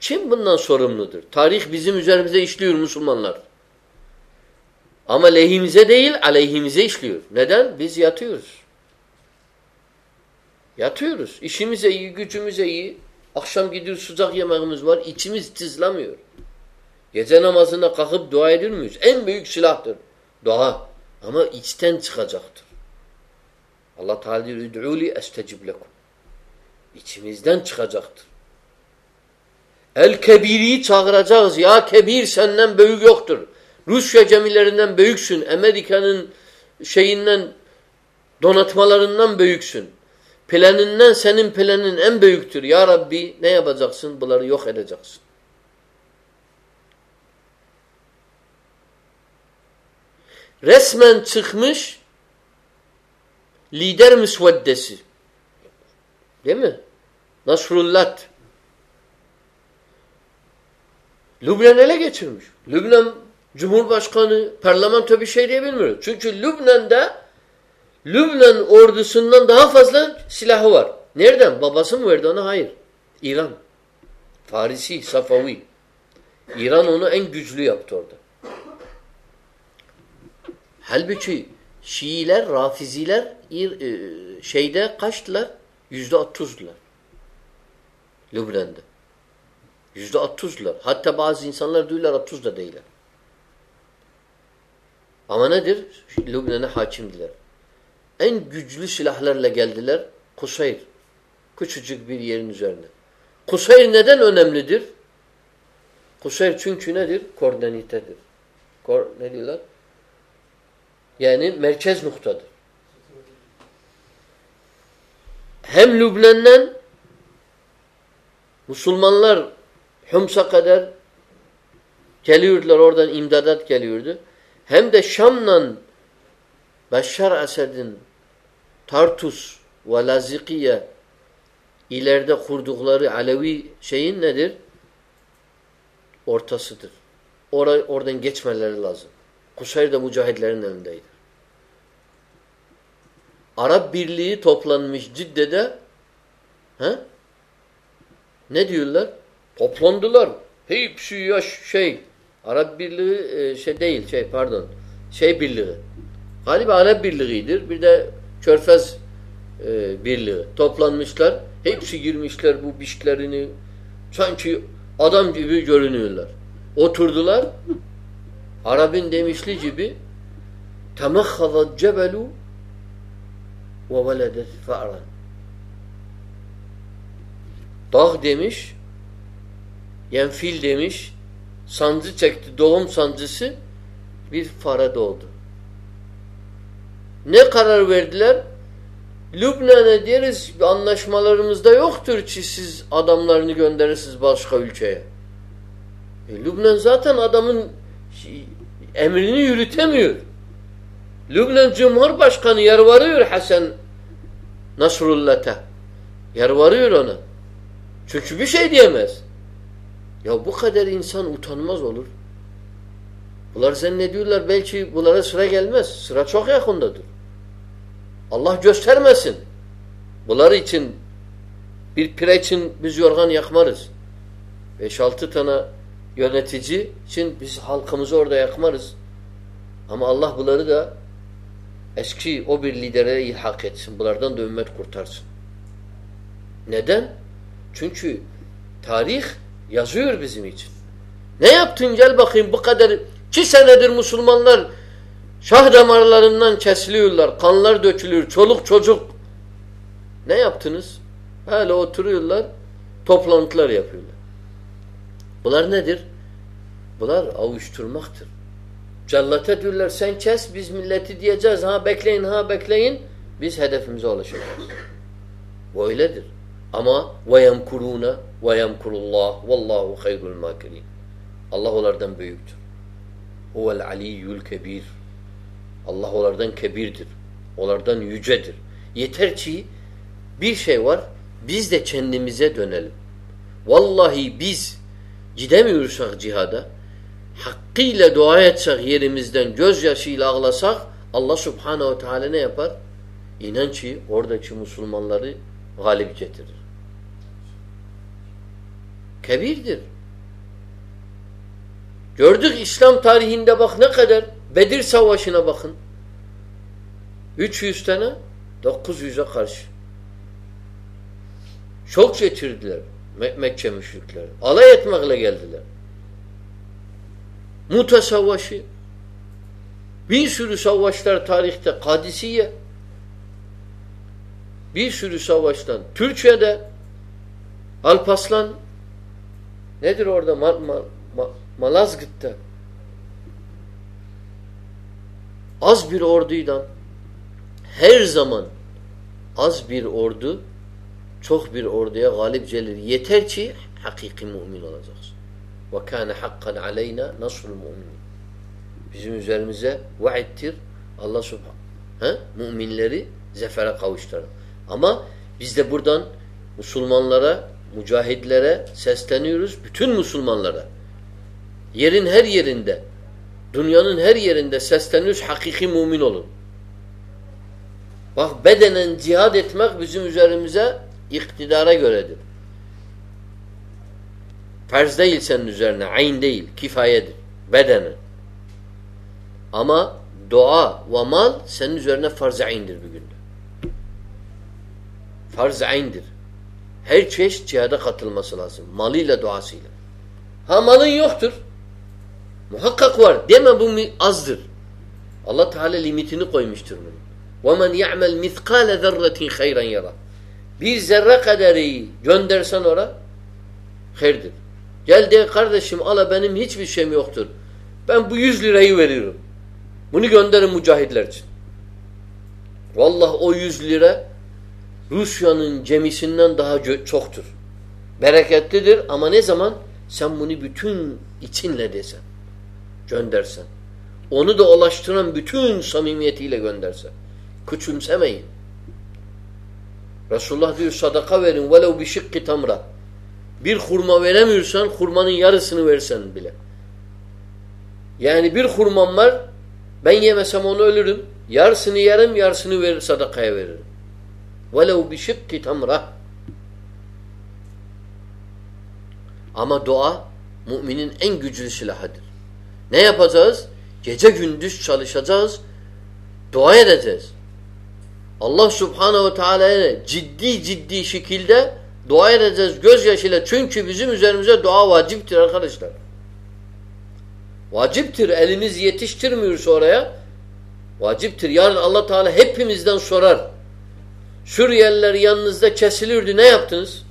Kim bundan sorumludur? Tarih bizim üzerimize işliyor Müslümanlar. Ama lehimize değil aleyhimize işliyor. Neden? Biz yatıyoruz. Yatıyoruz. İşimize iyi, gücümüze iyi. Akşam gidiyoruz sıcak yemeğimiz var. İçimiz tizlamıyor. Gece namazında kalkıp dua edilir miyiz? En büyük silahtır. Dua. Ama içten çıkacaktır. Allah Teala diyor "Ud'uli estecib lekum." İçimizden çıkacaktır. El kebiri çağıracağız. Ya kebir senden büyük yoktur. Rusya gemilerinden büyüksün. Amerika'nın şeyinden donatmalarından büyüksün. Planından senin planın en büyüktür. Ya Rabbi ne yapacaksın? Bunları yok edeceksin. Resmen çıkmış lider müsveddesi. Değil mi? Nasrullah. Lübnan ele geçirmiş. Lübnan Cumhurbaşkanı, parlamento bir şey diyebilmiyor. Çünkü Lübnan'da Lübnan ordusundan daha fazla silahı var. Nereden? Babası mı verdi ona? Hayır. İran. Farisi, Safavi. İran onu en güçlü yaptı orada. Halbuki Şiiler, Rafiziler e, şeyde kaçtılar? Yüzde otuzdular. Lübnan'da. Yüzde otuzdular. Hatta bazı insanlar diyorlar otuz da değiller. Ama nedir? Lübnan'a hakimdiler. En güçlü silahlarla geldiler. Kusayr. Küçücük bir yerin üzerine. Kusayr neden önemlidir? Kuseyr çünkü nedir? Koordinitedir. Kor ne diyorlar? Yani merkez noktadır. Hem Lübnan'dan Müslümanlar Hums'a kadar geliyordular oradan imdadat geliyordu. Hem de Şam'la Beşşar Esed'in Tartus ve Lazikiye ileride kurdukları Alevi şeyin nedir? Ortasıdır. Or oradan geçmeleri lazım. Kusayr da mücahitlerin elindeydi. Arap Birliği toplanmış Cidde'de he? ne diyorlar? Toplandılar. Hepsi yaş şey Arap Birliği e, şey değil şey pardon şey birliği. Galiba Arap Birliği'dir. Bir de Körfez e, Birliği. Toplanmışlar. Hepsi girmişler bu bişlerini sanki adam gibi görünüyorlar. Oturdular. Arap'ın demişli gibi temahhadat cebelu veledet fa'ran. Dağ demiş yani fil demiş sancı çekti. Doğum sancısı bir fare doğdu. Ne karar verdiler? Lübnan'a deriz anlaşmalarımızda yoktur ki siz adamlarını gönderirsiniz başka ülkeye. E, Lübnan zaten adamın emrini yürütemiyor. Lübnan Cumhurbaşkanı yarvarıyor Hasan Nasrullah'a. Yarvarıyor ona. Çünkü bir şey diyemez. Ya bu kadar insan utanmaz olur. Bunlar zannediyorlar belki bunlara sıra gelmez. Sıra çok yakındadır. Allah göstermesin. Bunlar için bir pire için biz yorgan yakmarız. Beş altı tane yönetici için biz halkımızı orada yakmarız. Ama Allah bunları da eski o bir lidere ilhak etsin. Bunlardan da ümmet kurtarsın. Neden? Çünkü tarih yazıyor bizim için. Ne yaptın gel bakayım bu kadar iki senedir Müslümanlar şah damarlarından kesiliyorlar. Kanlar dökülüyor. Çoluk çocuk. Ne yaptınız? Hala oturuyorlar. Toplantılar yapıyorlar. Bunlar nedir? Bunlar avuşturmaktır. Cellate diyorlar sen kes biz milleti diyeceğiz. Ha bekleyin ha bekleyin. Biz hedefimize ulaşacağız. Bu öyledir. Ama yemkuruna ve yemkurullah vallahu hayrul makirin. Allah onlardan büyüktür. Huvel aliyyul kebir. Allah onlardan kebirdir. Onlardan yücedir. Yeter ki bir şey var. Biz de kendimize dönelim. Vallahi biz gidemiyorsak cihada hakkıyla dua etsek yerimizden gözyaşıyla ağlasak Allah subhanehu teala ne yapar? İnan ki oradaki Müslümanları galip getirir. Kebirdir. Gördük İslam tarihinde bak ne kadar Bedir Savaşı'na bakın. 300 tane 900'e karşı. Çok getirdiler Mek Mekke müşrikleri. Alay etmekle geldiler. Muta Savaşı bir sürü savaşlar tarihte Kadisiye. Bir sürü savaştan Türkiye'de Alpaslan. Nedir orada? Mal, Mal, Mal, Malazgirt'te. Az bir orduydan her zaman az bir ordu çok bir orduya galip gelir. Yeter ki hakiki mümin olacaksın. Ve kâne hakkan aleyna nasrul mu'minin. Bizim üzerimize vaittir. Allah subhanahu he? müminleri zefere kavuşturur. Ama biz de buradan Müslümanlara, mücahidlere sesleniyoruz. Bütün Müslümanlara. Yerin her yerinde, dünyanın her yerinde sesleniyoruz. Hakiki mümin olun. Bak bedenen cihad etmek bizim üzerimize iktidara göredir. Farz değil senin üzerine, ayn değil, kifayedir. Bedenen. Ama dua ve mal senin üzerine farz-ı ayn'dir bir günde. Farz-ı ayn'dir. Her çeşit cihada katılması lazım. Malıyla, duasıyla. Ha malın yoktur. Muhakkak var. Deme bu azdır. Allah Teala limitini koymuştur bunu. وَمَنْ يَعْمَلْ مِثْقَالَ ذَرَّةٍ خَيْرًا يَرَى Bir zerre kaderi göndersen ora hayırdır. Gel de kardeşim ala benim hiçbir şeyim yoktur. Ben bu yüz lirayı veriyorum. Bunu gönderin mücahidler için. Vallahi o yüz lira Rusya'nın gemisinden daha çoktur. Bereketlidir ama ne zaman? Sen bunu bütün içinle desen. Göndersen. Onu da ulaştıran bütün samimiyetiyle göndersen. Küçümsemeyin. Resulullah diyor sadaka verin velev bir şıkkı tamra. Bir hurma veremiyorsan hurmanın yarısını versen bile. Yani bir hurmam var ben yemesem onu ölürüm. Yarısını yerim yarısını verir, sadakaya veririm. Bir şıkkı tamra. Ama dua müminin en güçlü silahıdır. Ne yapacağız? Gece gündüz çalışacağız. Dua edeceğiz. Allah subhanehu ve teala'ya ciddi ciddi şekilde dua edeceğiz gözyaşıyla. Çünkü bizim üzerimize dua vaciptir arkadaşlar. Vaciptir. Eliniz yetiştirmiyorsa oraya vaciptir. Yarın Allah Teala hepimizden sorar. Suriyeliler yanınızda kesilirdi. Ne yaptınız?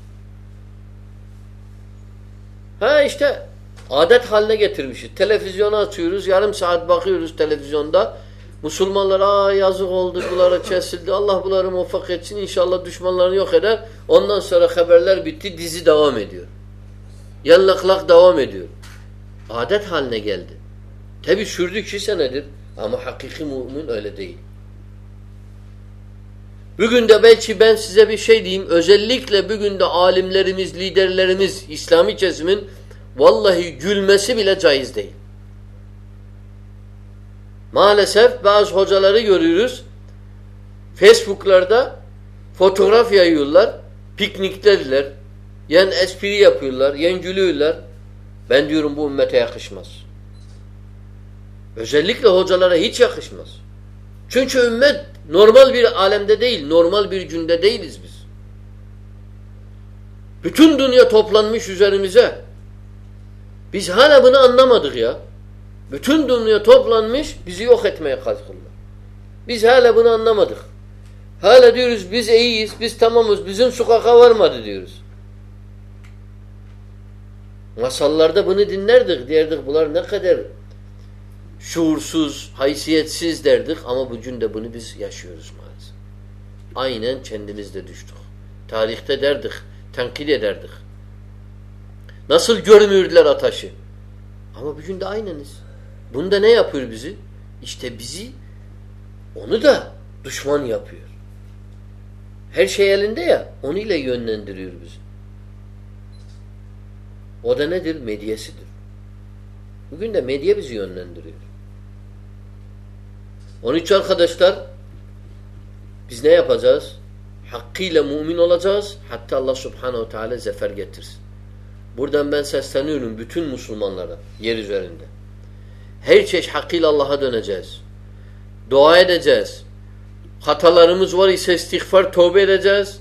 Ha işte adet haline getirmişiz. Televizyonu açıyoruz. Yarım saat bakıyoruz televizyonda. Müslümanlar aa yazık oldu bunlara kesildi. Allah bunları muvaffak etsin. İnşallah düşmanlarını yok eder. Ondan sonra haberler bitti. Dizi devam ediyor. Yanlaklak devam ediyor. Adet haline geldi. Tabi sürdükçe senedir. Ama hakiki mümin öyle değil. Bugün de belki ben size bir şey diyeyim. Özellikle bugün de alimlerimiz, liderlerimiz, İslami kesimin vallahi gülmesi bile caiz değil. Maalesef bazı hocaları görüyoruz. Facebook'larda fotoğraf yayıyorlar. Pikniktediler. Yen espri yapıyorlar. Yen gülüyorlar. Ben diyorum bu ümmete yakışmaz. Özellikle hocalara hiç yakışmaz. Çünkü ümmet normal bir alemde değil, normal bir günde değiliz biz. Bütün dünya toplanmış üzerimize. Biz hala bunu anlamadık ya. Bütün dünya toplanmış bizi yok etmeye kalkırlar. Biz hala bunu anlamadık. Hala diyoruz biz iyiyiz, biz tamamız, bizim sokaka varmadı diyoruz. Masallarda bunu dinlerdik, derdik bunlar ne kadar şuursuz, haysiyetsiz derdik ama bugün de bunu biz yaşıyoruz maalesef. Aynen kendimizde düştük. Tarihte derdik, tenkit ederdik. Nasıl görmürdüler ataşı? Ama bugün de ayneniz. Bunda ne yapıyor bizi? İşte bizi onu da düşman yapıyor. Her şey elinde ya, onu ile yönlendiriyor bizi. O da nedir? Medyasıdır. Bugün de medya bizi yönlendiriyor. Onun için arkadaşlar biz ne yapacağız? Hakkıyla mümin olacağız. Hatta Allah subhanehu teala zafer getirsin. Buradan ben sesleniyorum bütün Müslümanlara yer üzerinde. Her çeşit hakkıyla Allah'a döneceğiz. Dua edeceğiz. Hatalarımız var ise istiğfar, tövbe edeceğiz.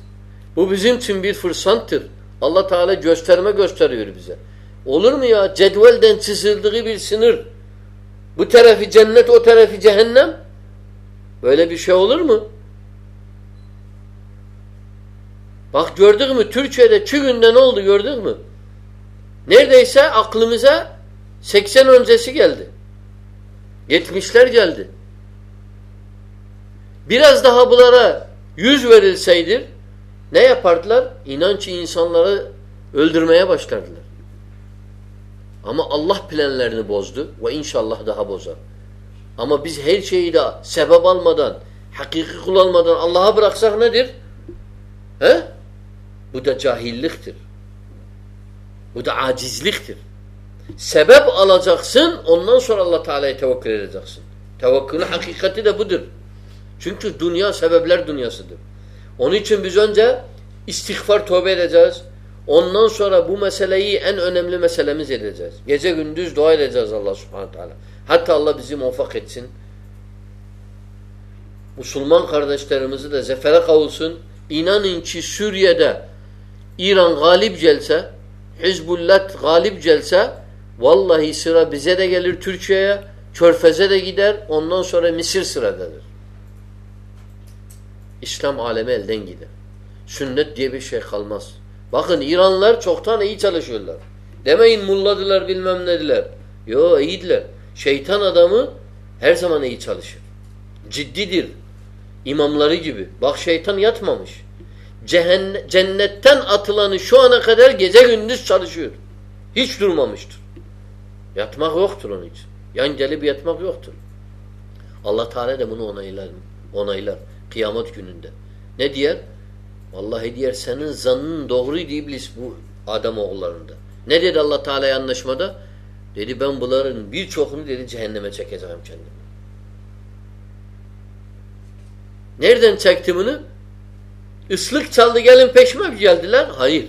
Bu bizim için bir fırsattır. Allah Teala gösterme gösteriyor bize. Olur mu ya? Cedvelden çizildiği bir sınır. Bu tarafı cennet, o tarafı cehennem. Böyle bir şey olur mu? Bak gördük mü? Türkiye'de çü günde ne oldu gördük mü? Neredeyse aklımıza 80 öncesi geldi. 70'ler geldi. Biraz daha bunlara yüz verilseydir ne yapardılar? İnanç insanları öldürmeye başlardılar. Ama Allah planlarını bozdu ve inşallah daha bozar. Ama biz her şeyi de sebep almadan, hakiki kullanmadan Allah'a bıraksak nedir? He? Bu da cahilliktir. Bu da acizliktir. Sebep alacaksın, ondan sonra Allah Teala'ya tevekkül edeceksin. Tevekkülün hakikati de budur. Çünkü dünya sebepler dünyasıdır. Onun için biz önce istiğfar tövbe edeceğiz. Ondan sonra bu meseleyi en önemli meselemiz edeceğiz. Gece gündüz dua edeceğiz Allah subhanahu teala. Hatta Allah bizi muvaffak etsin. Müslüman kardeşlerimizi de zefere kavulsun. İnanın ki Suriye'de İran galip gelse, Hizbullah galip gelse vallahi sıra bize de gelir Türkiye'ye, Körfez'e de gider, ondan sonra Mısır sıradadır. İslam alemi elden gider. Sünnet diye bir şey kalmaz. Bakın İranlılar çoktan iyi çalışıyorlar. Demeyin mulladılar bilmem nediler. Yo iyidiler. Şeytan adamı her zaman iyi çalışır. Ciddidir. İmamları gibi. Bak şeytan yatmamış. Cehenne, cennetten atılanı şu ana kadar gece gündüz çalışıyor. Hiç durmamıştır. Yatmak yoktur onun için. Yan gelip yatmak yoktur. Allah Teala da bunu onaylar. Onaylar. Kıyamet gününde. Ne diyer? Vallahi diyer senin zannın doğruydu iblis bu adam oğullarında. Ne dedi Allah Teala'ya anlaşmada? Dedi ben bunların birçokunu dedi cehenneme çekeceğim kendimi. Nereden çekti bunu? Islık çaldı gelin peşime geldiler? Hayır.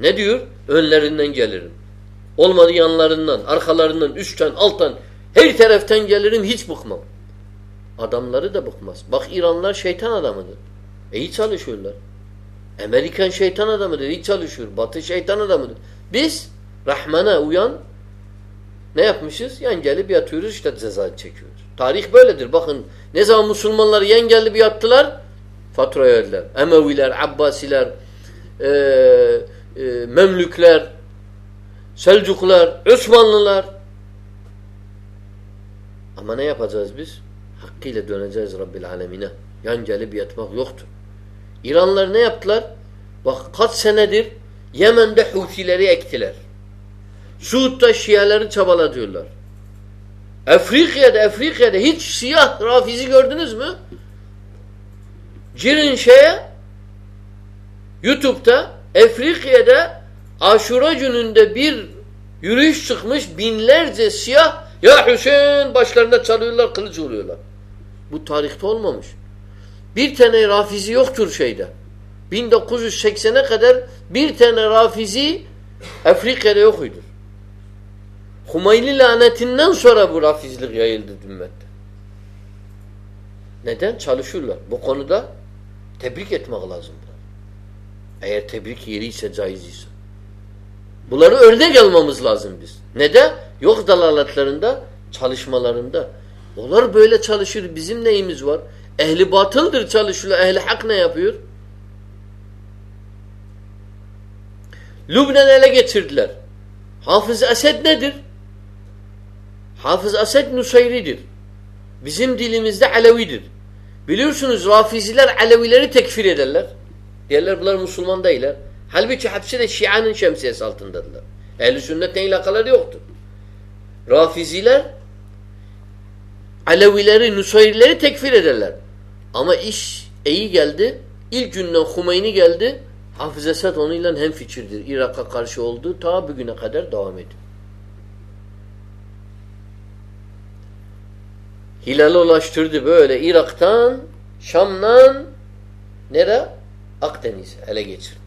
Ne diyor? Önlerinden gelirim. Olmadı yanlarından, arkalarından, üstten, alttan, her taraftan gelirim hiç bıkmam. Adamları da bıkmaz. Bak İranlar şeytan adamıdır. E iyi çalışıyorlar. Amerikan şeytan adamıdır. iyi çalışıyor. Batı şeytan adamıdır. Biz Rahman'a uyan ne yapmışız? Yan gelip yatıyoruz işte ceza çekiyoruz. Tarih böyledir. Bakın ne zaman Müslümanlar yan gelip yattılar fatura ödediler. Emeviler, Abbasiler, e, e, Memlükler, Selcuklar, Osmanlılar. Ama ne yapacağız biz? Hakkıyla döneceğiz Rabbil Alemine. Yan gelip yatmak yoktur. İranlar ne yaptılar? Bak kaç senedir Yemen'de Hutileri ektiler. Suud'da Şiaları çabalatıyorlar. Afrika'da, Afrika'da hiç siyah rafizi gördünüz mü? Girin şeye YouTube'da Afrika'da Aşura gününde bir yürüyüş çıkmış binlerce siyah ya Hüseyin başlarında çalıyorlar kılıç vuruyorlar. Bu tarihte olmamış. Bir tane rafizi yoktur şeyde. 1980'e kadar bir tane rafizi Afrika'da yokuydu. Humayni lanetinden sonra bu rafizlik yayıldı ümmette. Neden? Çalışıyorlar. Bu konuda tebrik etmek lazım. Eğer tebrik yeri ise caiz ise. Bunları örnek almamız lazım biz. Nede? Yok dalaletlerinde, çalışmalarında. Onlar böyle çalışır. Bizim neyimiz var? Ehli batıldır çalışıyor. Ehli hak ne yapıyor? Lübnan ele getirdiler. Hafız Esed nedir? Hafız Esed Nusayri'dir. Bizim dilimizde Alevidir. Biliyorsunuz Rafiziler Alevileri tekfir ederler. Diğerler bunlar Müslüman değiller. Halbuki hepsi de Şia'nın şemsiyesi altındadılar. Ehl-i sünnetle ilakaları yoktur. Rafiziler Alevileri, Nusayrileri tekfir ederler. Ama iş iyi geldi. İlk günden Humeyni geldi. Hafız Esad onunla hem fikirdir. Irak'a karşı oldu. Ta bugüne kadar devam ediyor. Hilal'e ulaştırdı böyle Irak'tan, Şam'dan nere? Akdeniz ele geçirdi.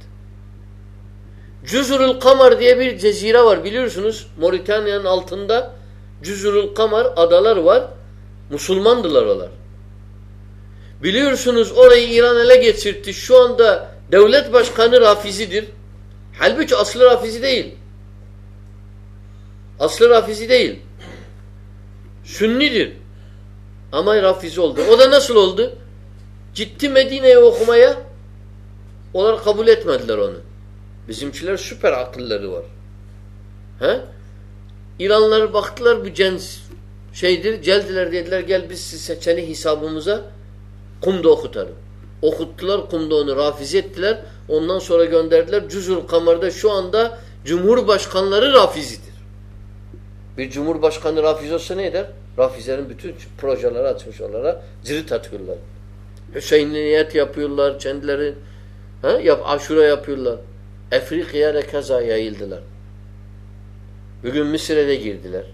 Cüzurul Kamar diye bir cezire var biliyorsunuz. Moritanya'nın altında Cüzurul Kamar adalar var. Musulmandılar olar. Biliyorsunuz orayı İran ele geçirdi. Şu anda devlet başkanı Rafizi'dir. Halbuki aslı Rafizi değil. Aslı Rafizi değil. Sünnidir. Ama Rafizi oldu. O da nasıl oldu? Gitti Medine'ye okumaya. Onlar kabul etmediler onu. Bizimkiler süper akılları var. He? İranlılar baktılar bu cens şeydir. Geldiler dediler gel biz seçeni hesabımıza kumda okutalım. Okuttular kumda onu rafiz ettiler. Ondan sonra gönderdiler. Cüzül Kamar'da şu anda Cumhurbaşkanları rafizidir. Bir Cumhurbaşkanı rafiz olsa ne eder? Rafizlerin bütün projeleri açmış onlara cirit atıyorlar. Hüseyiniyet yapıyorlar kendileri. Ha? Yap, aşura yapıyorlar. Afrika'ya da kaza yayıldılar. Bugün Mısır'a girdiler.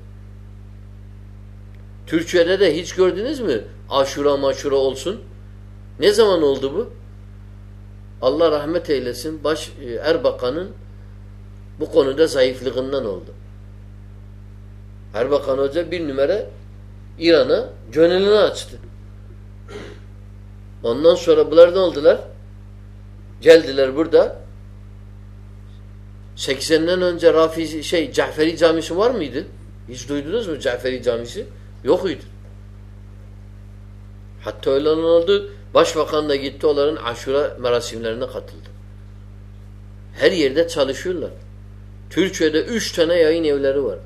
Türkiye'de de hiç gördünüz mü? Aşura maşura olsun. Ne zaman oldu bu? Allah rahmet eylesin. Baş e, Erbakan'ın bu konuda zayıflığından oldu. Erbakan Hoca bir numara İran'a gönlünü açtı. Ondan sonra bunlar ne oldular? Geldiler burada 80'den önce Rafizi şey Caferi Camisi var mıydı? Hiç duydunuz mu Caferi Camisi? Yok idi. Hatta öyle oldu. Başbakan da gitti onların aşura merasimlerine katıldı. Her yerde çalışıyorlar. Türkiye'de üç tane yayın evleri var.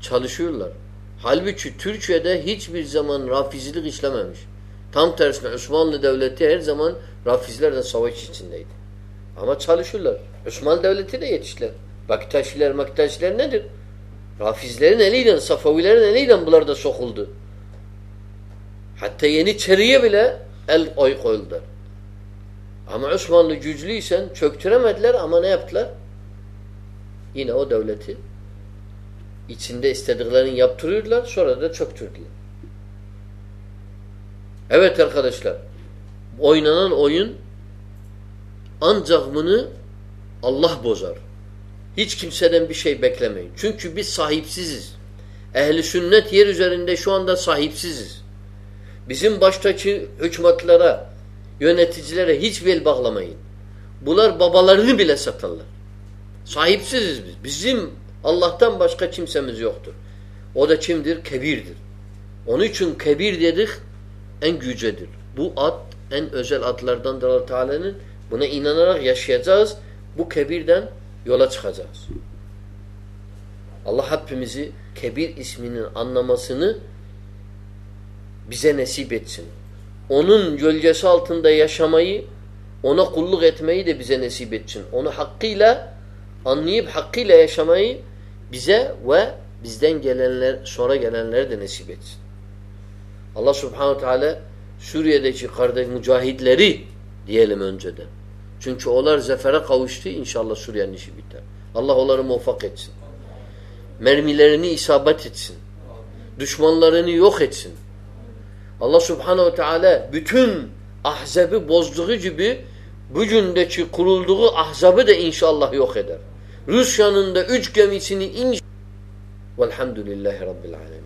Çalışıyorlar. Halbuki Türkiye'de hiçbir zaman rafizilik işlememiş. Tam tersine Osmanlı Devleti her zaman rafizlerle savaş içindeydi. Ama çalışıyorlar. Osmanlı Devleti de yetiştiler. Baktaşiler, maktaşiler nedir? Rafizlerin eliyle, Safavilerin eliyle bunlar da sokuldu. Hatta yeni çeriye bile el oy koyuldular. Ama Osmanlı güçlüysen çöktüremediler ama ne yaptılar? Yine o devleti içinde istediklerini yaptırıyorlar sonra da çöktürdüler. Evet arkadaşlar oynanan oyun ancak bunu Allah bozar. Hiç kimseden bir şey beklemeyin. Çünkü biz sahipsiziz. Ehli sünnet yer üzerinde şu anda sahipsiziz. Bizim baştaki hükümetlere, yöneticilere hiç bel bağlamayın. Bunlar babalarını bile satarlar. Sahipsiziz biz. Bizim Allah'tan başka kimsemiz yoktur. O da kimdir? Kebirdir. Onun için kebir dedik en gücedir. Bu ad en özel adlardandır Allah Teala'nın. Buna inanarak yaşayacağız. Bu kebirden yola çıkacağız. Allah hepimizi kebir isminin anlamasını bize nasip etsin. Onun gölgesi altında yaşamayı, ona kulluk etmeyi de bize nasip etsin. Onu hakkıyla anlayıp hakkıyla yaşamayı bize ve bizden gelenler, sonra gelenlere de nasip etsin. Allah subhanahu teala Suriye'deki kardeş mücahitleri diyelim önceden. Çünkü onlar zefere kavuştu. İnşallah Suriye'nin işi biter. Allah onları muvaffak etsin. Mermilerini isabet etsin. Düşmanlarını yok etsin. Allah subhanehu teala bütün ahzabı bozduğu gibi bugündeki kurulduğu ahzabı da inşallah yok eder. Rusya'nın da üç gemisini inş Velhamdülillahi Rabbil Alemin.